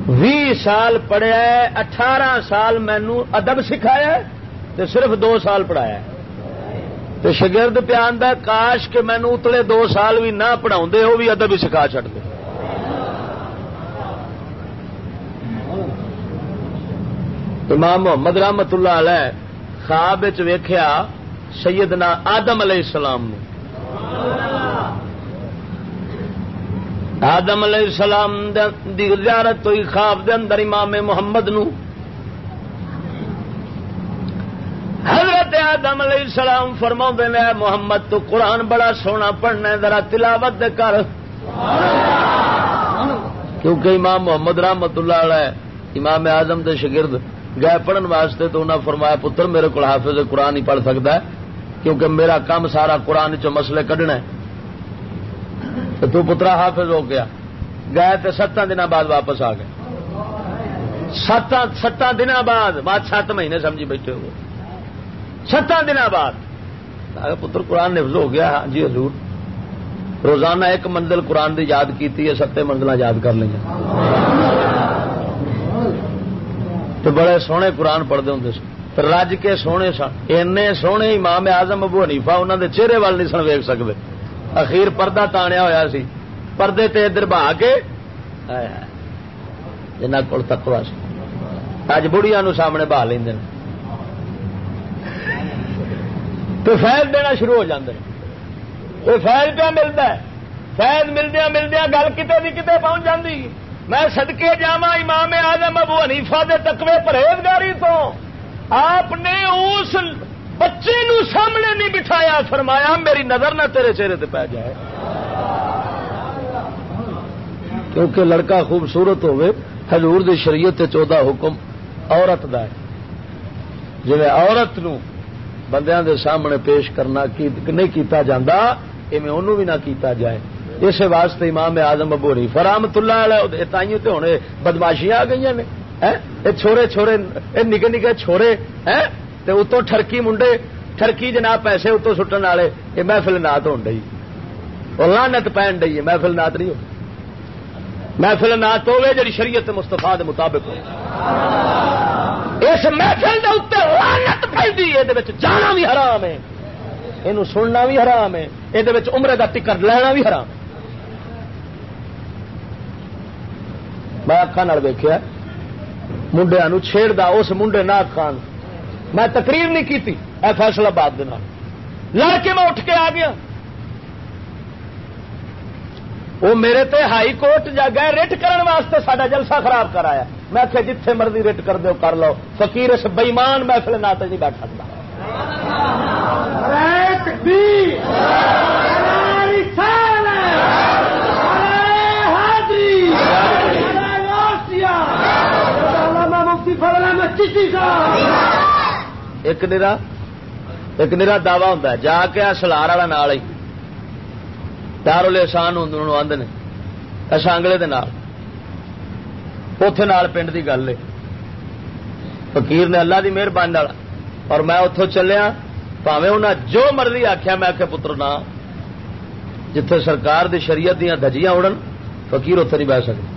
بھی سال پڑھیا اٹھارہ سال مینو ادب سکھایا تو صرف دو سال پڑھایا تو شگرد پیان دا کاش کہ مینو اتلے دو سال بھی نہ پڑھا وہ بھی ادب ہی سکھا چڑتے امام محمد رحمت اللہ علیہ خواب ویخیا سیدنا آدم علیہ السلام آدم علیہ السلام دی زیارت ہوئی خواب دے اندر امام محمد نو۔ حضرت آدم علیہ السلام فرما نے محمد، تو قرآن بڑا سونا پڑھنا ذرا تلاوت کر۔ کیونکہ امام محمد رحمت اللہ علیہ امام اعظم دے شگرد گئے پڑھن واسطے تو انہوں نے فرمایا، پتر، میرے کو حافظ قرآن ہی پڑھ سکتا ہے، کیونکہ میرا کام سارا قرآن چ مسلے کڈنا ہے۔ تو پترا حافظ ہو گیا۔ گئے تو ستان دن بعد واپس آ گئے۔ ستان دن بعد بعد سات مہینے سمجھی بیٹھے ہو ستان دن بعد۔ پتر، قرآن نفظ ہو گیا۔ ہاں جی حضور۔ روزانہ ایک منزل قرآن دی یاد کیتی ہے ستے منزل یاد کر لیں۔ تو بڑے سونے قرآن پڑھتے ہوں رج کے سونے سن۔ این سونے امام آزم ابو حنیفا انہوں دے چہرے وال نہیں سن ویک سکتے اخیر پردہ تانیا ہوا سی۔ پردے تے ادھر بہا کے۔ جنہ کول تکوا سی۔ اج بڑھیا نو سامنے بہا لیں تو فیض دینا شروع ہو جاندے تو فیض پہ ملتا ہے؟ فیض ملدیا ملدیا گل کتے بھی کتے پہنچ جاندی؟ میں سدکے جا امام آزم ابو حنیفا دے تکوے پرہیزگاری تو۔ آپ نے اس بچے نو سامنے نہیں بٹھایا، فرمایا، میری نظر نہ تیرے چہرے تے پی جائے۔ کیونکہ لڑکا خوبصورت ہوئے حضور دی شریعت چودہ حکم عورت دا ہے۔ جی عورت نو بندیاں دے سامنے پیش کرنا نہیں کیتا جاندہ ایویں انہوں بھی نہ کیتا جائے۔ اس واسطے امام آزم ابوری فرامت اللہ تائیوں تے ہونے بدماشیاں آ گئی نے چھوڑے چھوڑے نکے نکے چھوڑے اتوں ٹرکی منڈے ٹرکی جناب پیسے اتوں سٹن والے، یہ محفل نات ہو رہی اور لانت پہن رہی ہے محفل نات نہیں ہو۔ محفل نات ہوے جی شریعت مستفا کے مطابق ہو۔ اس محفل کے اتنے لانت پہ یہ جانا بھی حرام ہے۔ یہ سننا بھی حرام ہے۔ یہ عمرے کا ٹکٹ لینا بھی حرام میں اکھان ویخیا منڈیا چھیڑتا اس منڈے ناگ خان میں تقریر نہیں کی فیصلہ باد لڑ کے میں اٹھ کے آ گیا۔ وہ میرے تے ہائی کورٹ جا گئے ریٹ کرنے واسطے سڈا جلسہ خراب کرایا۔ میں آخیا جتھے مرضی ریٹ کر دو کر لو۔ فقیر اس بئیمان محفل نہ نہیں بیٹھ سکتا ایک نرا ایک نرا دعوی ہوں جا کے سلار والا نال ہی دار لسان آدھے اسانگلے اتے نال پنڈ کی گل ہے فقیر نے اللہ کی مہربانی اور میں اتوں چلیا پاوے انہیں جو مرضی آخیا میں آخیا پتر نہ جتھے سرکار دی شریعت دیا دجیاں اڑن فقیر اتے نہیں بہ سکتے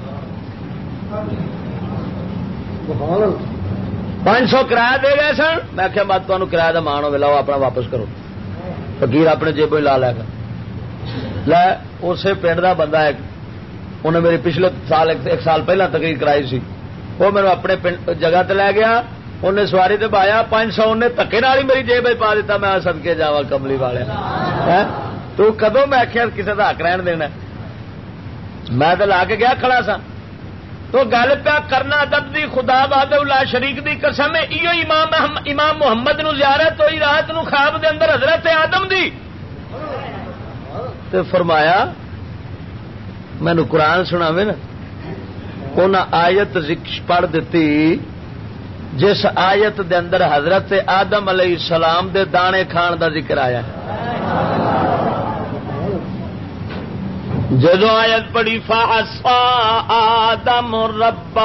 پانچ سو کرایہ دے گئے سن؟ میں آخیا مت تمہیں کرایہ کا مان ہو لاؤ اپنا واپس کرو۔ فکیر اپنے جیبوں لا لے گا۔ لے، اسی پنڈ کا بندہ ایک انہیں میری پچھلے سال، ایک سال پہلے تقریر کرائی سی۔ وہ میرے اپنے جگہ تے لے گیا انہیں سواری تے پایا، پانچ سو انہیں تکے نال ہی میری جیب پا دیتا میں سدکے جا کملی والے۔ ہاں؟ تو کدو میں آخیا کسی کا حق رہن دینا میں تو لا کے گیا کھڑا سا تو گل پیا کرنا ادب دی، خدا باد اللہ شریک دی قسم ایو امام امام محمد نو زیارت ہوئی رات نو خواب دے اندر حضرت آدم دی۔ تے فرمایا، مینو قرآن سنا نا۔ آیت پڑھ دیتی، جس آیت دے اندر حضرت آدم علیہ السلام دے دانے کھان دا ذکر آیا۔ جدو آیت پڑی فاسا آدم رب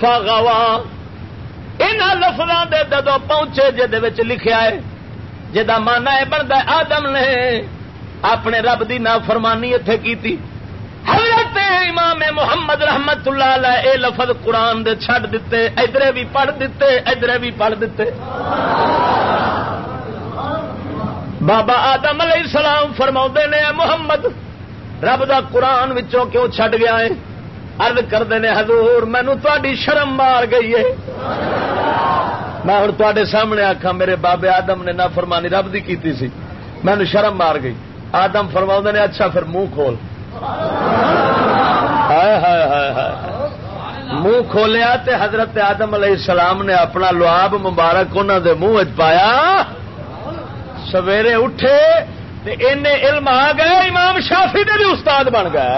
فغوا ان لفظوں دے جدو پہنچے جہد لکھیا ہے جا مانا ہے بنتا آدم نے اپنے رب کی نا فرمانی اتے کی حضرت امام محمد رحمت اللہ علیہ، اے لفظ قرآن دے چھڑ دیتے ادھر بھی پڑھ دیتے ادھر بھی پڑھ دیتے بابا آدم علیہ السلام فرما نے محمد، رب دا قرآن وچوں کیوں چھڈ گیا ہے؟ ارد کرتے ہیں حضور مینو تاری شرم مار گئی ہے۔ میں ہوں تے سامنے آخا میرے بابے آدم نے نہ فرمانی رب کی کی سی۔ مینو شرم مار گئی۔ آدم فرما نے اچھا پھر منہ کھول۔ منہ کھولیا تے حضرت آدم علیہ السلام نے اپنا لواب مبارک انہوں دے منہ پایا۔ سویرے اٹھے این علم آ گیا، امام شافی دے بھی استاد بن گیا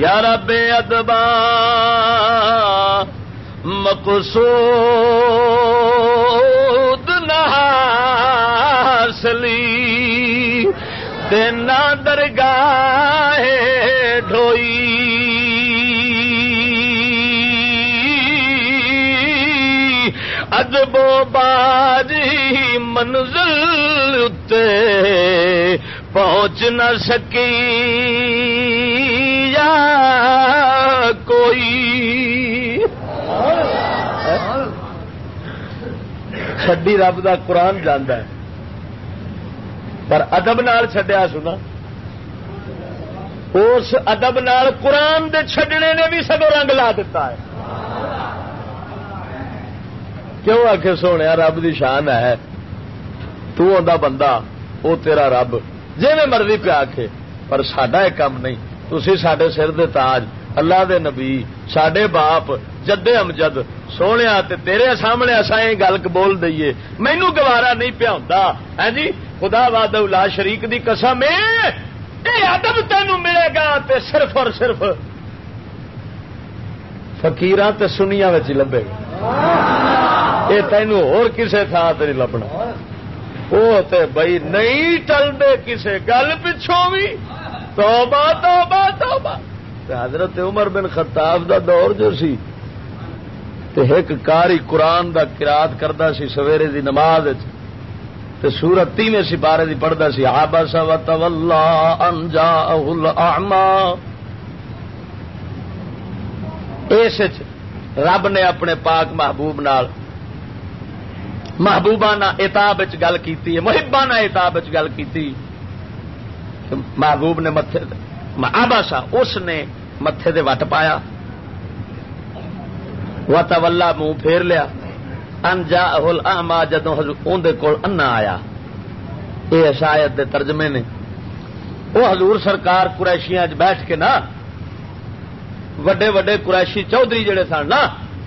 یار بے ادبا، مقصود نہاسلی دینا درگاہ ڈھوئی۔ ادب باری منزل اتے پہنچ نہ سکی یا کوئی۔ چڈی رب دا قرآن جانا ہے۔ پر ادب نال چڈیا سنا۔ اس ادب نال قرآن دے چھڈنے نے بھی سگو رنگ لا دیتا ہے۔ کیوں آ کے سونے رب دی شان ہے؟ تو بندہ وہ تیرا رب۔ جی میں مرضی پہ آخ پر سڈا یہ کام نہیں۔ تھی سڈے سر دے تاج، اللہ دے نبی سڈے باپ جدے امجد سونے تیرے سامنے اصا یہ گل بول دئیے مینو گوارا نہیں پیا ہوں ہے جی خدا واد شریک دی قسم ادب تین ملے گا تے صرف اور صرف فکیر سنیا لبے گا یہ تینوں ہوسے تھان سے نہیں لبنا وہ تے بھائی نہیں ٹلتے کسے گل پچھوں بھی توبہ توبہ توبہ حضرت عمر بن خطاب دا دور جو سی تے ایک کاری قرآن دا قرات کردا سی، سویرے دی نماز تے سورت تیویں سپارے دی پڑھدا سی آبس و تولا انجا اس رب نے اپنے پاک محبوب نال محبوبانہ اتاب گل کی محبانہ اتاب گل کی محبوب نے متے آباسا اس نے متے دے وٹ پایا۔ ولا منہ پھیر لیا۔ انجا اہل احما جدو اندر کول انا آیا۔ یہ شاید دے ترجمے نے۔ وہ حضور سرکار قریشیاں بیٹھ کے نا، وڈے وڈے قریشی چودھری جڑے سن نا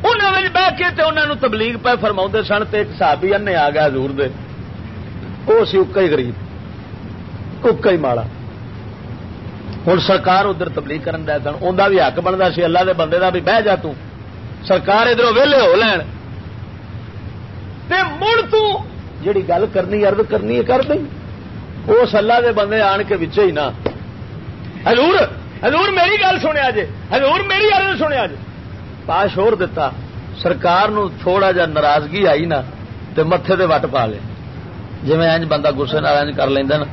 انہوں بہ کے انہوں تبلیغ پہ فرما سن تو ایک صحابی انے آ گیا حضور دے۔ وہ سی اکا ہی غریب، اکا ہی ماڑا۔ ہوں سرکار ادھر تبلیغ کرن دے سن انہیں بھی حق بنتا سی، اللہ دے بندے دا بھی بہ جا توں سرکار ادھر ویلے ہو لین۔ تے مڑ تو جڑی گل کرنی ارد کرنی ہے کر دیں۔ اس اللہ دے بندے آن کے بچے ہی نا۔ حضور حضور میری گل سنیا جے۔ حضور میری ارد سنیا جے۔ پاش ہو دتا۔ سرکار نو تھوڑا جا ناراضگی آئی نا تو متے دے وٹ پا لے۔ جی انج بندہ گسے نال انج کر لینا نا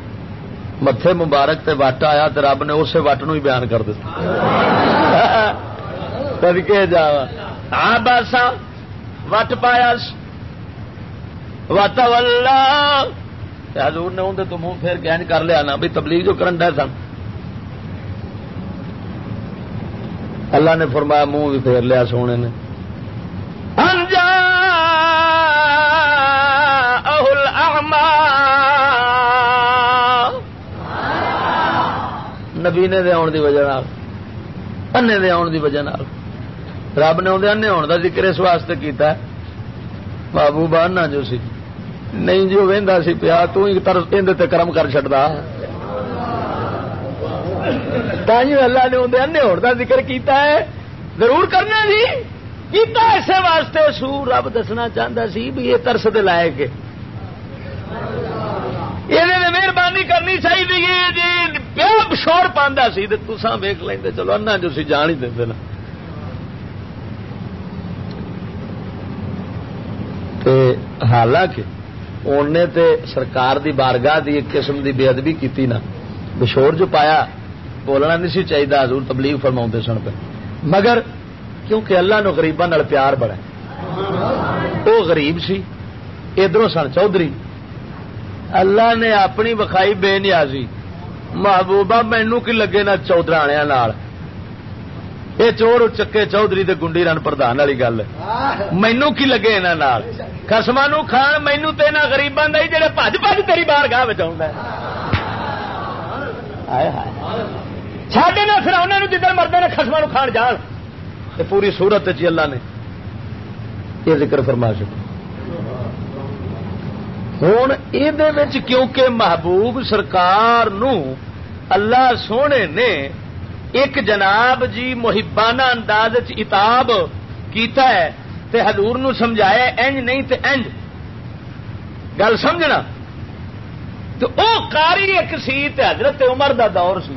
متے مبارک تے وٹ آیا تو رب نے اسے وٹ نو ہی بیان کر دتا۔ کے جا ہاں باسا وٹ پایا وٹ ولہ۔ حضور نے اندر تو منہ پھیر کے انج کر لیا نا بھی تبلیغ جو کرن ڈے سن۔ اللہ نے فرمایا منہ بھی پھیر لیا سونے نے۔ نبینے دے آن دی وجہ انے دے آن دی وجہ رب نے اندر انے آن کا ذکر اس واسطے کیتا ہے۔ بابو بہانا جو سی، نہیں جو وہدا سی پیا، تو کرم کر چڑتا اللہ نے اندر انے ہونے کا ذکر کیتا ہے۔ ضرور کرنا جی۔ کیتا اسے واسطے سور رب دسنا چاہتا سی بھی یہ ترس دے لائے کہ یہ مہربانی کرنی چاہیے جی۔ پیا شور پہ سی تو ویک لیں چلو انا جو سی جان ہی دیں نا۔ حالانکہ انہیں تے سرکار دی بارگاہ دی ایک قسم دی بے ادبی کی نا، بشور جو پایا، بولنا نہیں سی چاہیے حضور تبلیغ فرما سن پہ۔ مگر کیونکہ اللہ نو گریبان پیار بڑا وہ غریب سی ادھر سن چودھری۔ اللہ نے اپنی بخائی بے نیازی۔ محبوبہ مینو کی لگے نا چودھرا یہ چور چکے چودھری گنڈی رن پردھان والی گل۔ مینو کی لگے یہاں خسما نو کھان مینو تو یہاں گریبان جہے پج پج تیری بار گاہ بچاؤ چاہے نا پھر انہوں نے جدھر مرد نے خسما نو کھان جان پوری سورت چی اللہ نے یہ ذکر فرما چکا ہوں یہ کیونکہ محبوب سرکار نو اللہ سونے نے ایک جناب جی محبانہ انداز اتاب کیتا ہے تے حضور نو سمجھایا انج نہیں تے انج گل سمجھنا؟ تو او کاری ایک سی تے حضرت عمر دا دور سی۔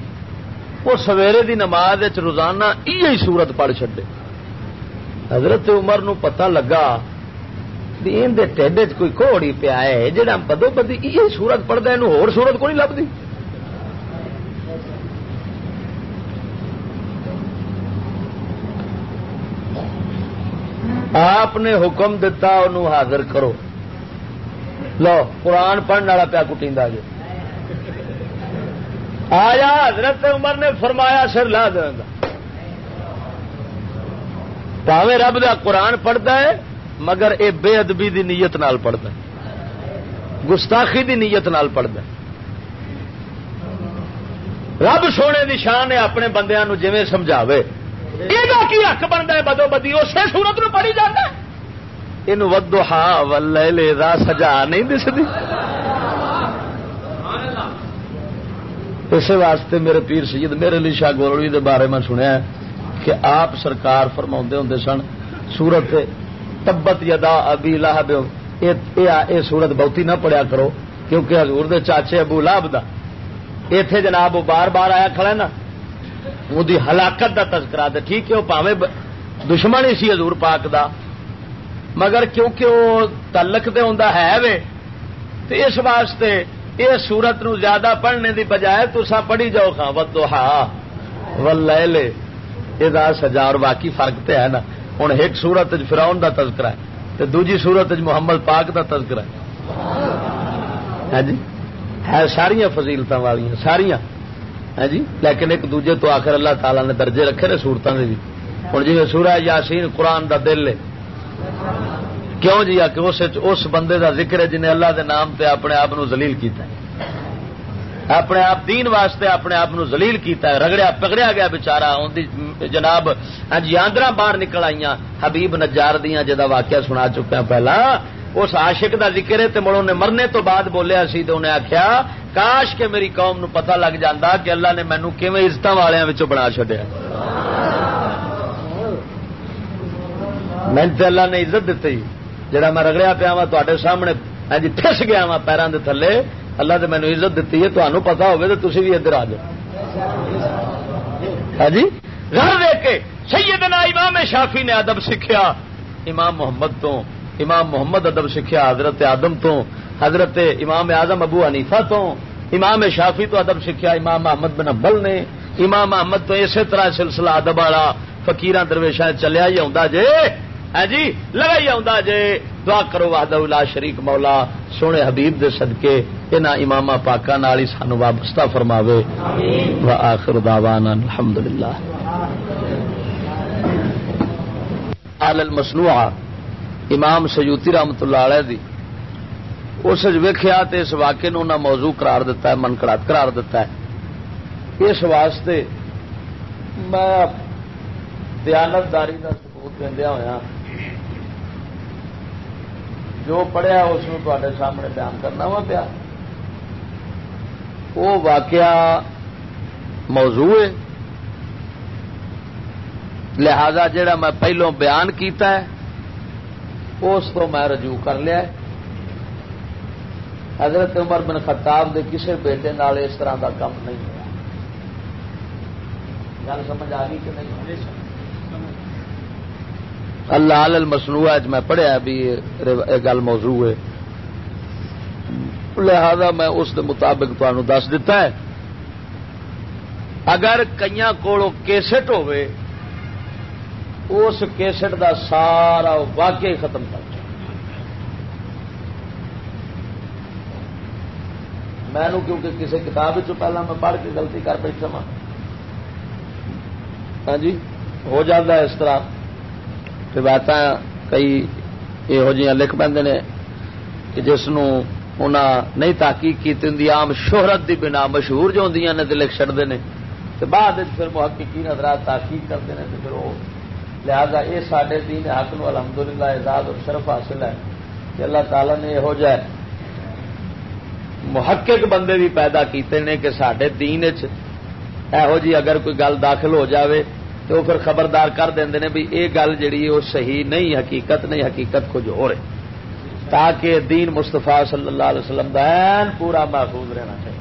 وہ سویرے دی نماز روزانہ یہ سورت پڑھ چڈے حضرت عمر نو پتہ لگا ٹھڈ چ کوئی کوڑی پیا ہے جہاں بدو بدی یہ سورت پڑھتا یہ سورت کو نہیں لبھی آپ نے حکم دتا انہوں حاضر کرو۔ لو، قرآن پڑھنے والا پیا کٹی جی آیا حضرت عمر نے فرمایا، سر لا دینا پاوے رب دا قرآن پڑھتا ہے، مگر اے بے ادبی دی نیت نال پڑھتا ہے۔ گستاخی دی نیت نال پڑھتا ہے۔ رب سونے دی شان ہے اپنے بندیاں نو جویں سمجھاوے۔ یہ کی حق بنتا ہے بدو بدی؟ اسی سورت نو پڑھی جاتا یہ ودو ہاں ولے سجا نہیں دستی اسی واسطے میرے پیر سید، میرے لیے شاہ گولوی دے بارے میں سنیا کہ آپ سرکار فرما ہوں سن، سورت تبت یدا ابی لاہب یہ سورت بہتی نہ پڑیا کرو، کیونکہ حضور دے چاچے ابو لاب دا۔ اتے جناب وہ بار بار آیا کھڑا نا وہ ہلاکت کا تذکرا دے ٹھیک ہے وہ پاوے دشمن ہی سی حضور پاک دا مگر کیونکہ وہ تلک دے ہوں ہے وے تو اس واسطے یہ سورت نو زیادہ پڑھنے دی بجائے تو سا پڑھی جاؤ خاں ودو ہا ولے یہ سجا اور باقی فرق تے ہے نا ہوں ایک سورت فراؤن دا تذکرہ ہے تو دوجی سورت محمد پاک دا تذکرہ ہے ہاں جی ہے ساریا فضیلت والی ساریا ہے جی؟ لیکن ایک دوجے تو آخر اللہ تعالی نے درجے رکھے نے سورتوں کے بھی ہوں جی سورہ یاسین قرآن دا دل ہے۔ کیوں جی؟ آ کہ اس بندے دا ذکر ہے جنہیں اللہ دے نام تے اپنے آپ زلیل کیتا ہے۔ اپنے آپ دین واسطے اپنے آپ زلیل کیتا ہے۔ رگڑیا پگڑیا گیا بچارا جناب ہاں جی آندرا باہر نکل آئی حبیب نجار دیا جا واقعہ سنا چکا ہاں۔ پہلا اس عاشق دا ذکر ہے مڑوں نے مرنے تو بعد بولیا سی تو انہیں آخیا کاش کے میری قوم نو پتہ لگ جاتا کہ اللہ نے مینو عزت والوں بنا چڈیا محنت اللہ نے عزت دیتی جڑا میں رگڑیا پیا وا تے سامنے جی ٹھس گیا وا پیروں کے تھلے۔ اللہ نے مینو عزت دیتی ہے تمہیں پتا ہوگا تو تھی بھی ادھر آ جاؤ۔ ہاں جی؟ گھر دیکھ کے سیدنا امام شافی نے ادب سیکھا امام محمد تو امام محمد ادب سیکھا حضرت آدم تو حضرت امام اعظم ابو حنیفہ تو امام شافی تو ادب سیکھا امام محمد بن ابل نے۔ امام محمد تو اسی طرح سلسلہ ادب والا فکیر درویشا چلیا ہی آ جے۔ ہے جی لگا ہی آ جے۔ دعا کرو وحدہ شریک مولا سونے حبیب دے صدقے انہاں امام پاکاں نال ہی سانو وابستہ فرماوے۔ واخر دعوانا الحمدللہ۔ آل المصنوعہ۔ امام سیوتی رحمت اللہ علیہ دی اس ویخیا تو اس واقعے نو نہ موضوع قرار دیتا ہے من کڑا قرار دیتا ہے۔ اس واسطے میں دیانتداری کا سبوت دیا ہوا جو پڑھیا اس تے سامنے بیان کرنا وا پیا۔ وہ واقعہ موضوع ہے۔ لہذا جڑا میں پہلو بیان کیتا ہے اس کو میں رجوع کر لیا حضرت عمر بن خطاب دے کسے بیٹے نال اس طرح دا کام نہیں ہوا۔ گل سمجھ آ گئی کہ نہیں؟ اللہ المسنوع میں پڑھیا بھی گل موضوع ہے۔ لہذا میں اس دے مطابق تمہیں دس دیتا ہے۔ اگر کئی کول کیسٹ ہوئے اس کیسٹ دا سارا واقع ختم کر میں کیونکہ کسی کتاب پہلا میں پڑھ کے غلطی کر بیٹھا وا ہاں جی ہو جاتا ہے اس طرح۔ روایت کئی یہ لکھ پہ کہ جس نہیں تحقیق کی ہوں آم شہرت دی بنا مشہور جو ہوں نے تو لکھ چڑھتے ہیں تو بعد پھر محققین حضرات تحقیق کرتے ہیں پھر وہ لہذا یہ سارے دین حق نو للہ اعزاز اور شرف حاصل ہے کہ اللہ تعالی نے یہو جہ محقق بندے بھی پیدا کیتے ہیں کہ سڈے دین یہو جی اگر کوئی گل داخل ہو جاوے تو وہ پھر خبردار کر دیں نے بھی یہ گل جہی وہ صحیح نہیں، حقیقت نہیں، حقیقت کچھ ہو رہے تاکہ دین مستفا صلی اللہ علیہ وسلم دین پورا محفوظ رہنا چاہیے۔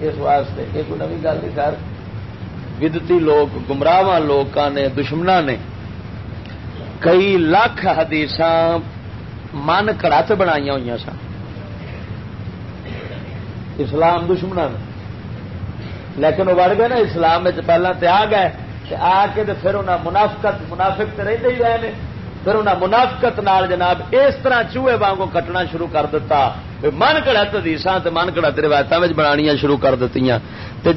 اس واسطے یہ کوئی نوی گل نہیں سر بدتی لوگ گمراہ لوگ نے دشمنا نے کئی لاکھ حدیث من کڑت بنائی ہوئی سن۔ اسلام دشمنا نے۔ لیکن وہ بڑھ گئے نا، اسلام پہلے تے آ گئے آ کے پھر انہیں منافقت، منافق تو رہتے ہی رہے پھر انہیں منافقت نال جناب اس طرح چوہے وانگو کٹنا شروع کر دیتا من کڑت حدیث من کڑت روایت بنانیاں شروع کر دیتی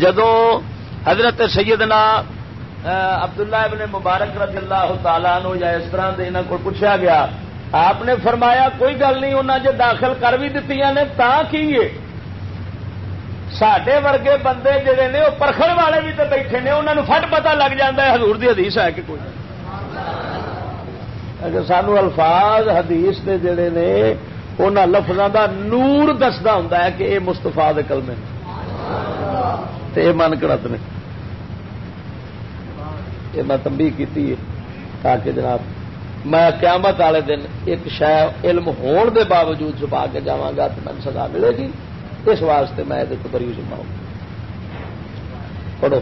جدو حضرت سیدنا عبداللہ ابن مبارک رضی اللہ تعالیٰ نو یا اس طرح انہوں کو پوچھا گیا، آپ نے فرمایا کوئی گل نہیں انہیں جی داخل کر بھی دیتی نے، تا کی سڈے ورگے بندے جڑے نے، وہ پرکھڑ والے بھی تو بیٹھے نے انہوں نے فٹ پتا لگ جاتا ہے حضور دی حدیث ہے کہ کوئی اگر سانو الفاظ حدیث کے جڑے نے ان لفظوں کا نور دستا ہوں کہ یہ مستفا کلمے یہ من کڑت نے یہ میں تمبی کی تاکہ جناب میں قیامت والے دن ایک شہ علم ہون دے باوجود چھپا کے جا گا تو سزا ملے گی۔ اس واسطے میں یہ بری پڑھو۔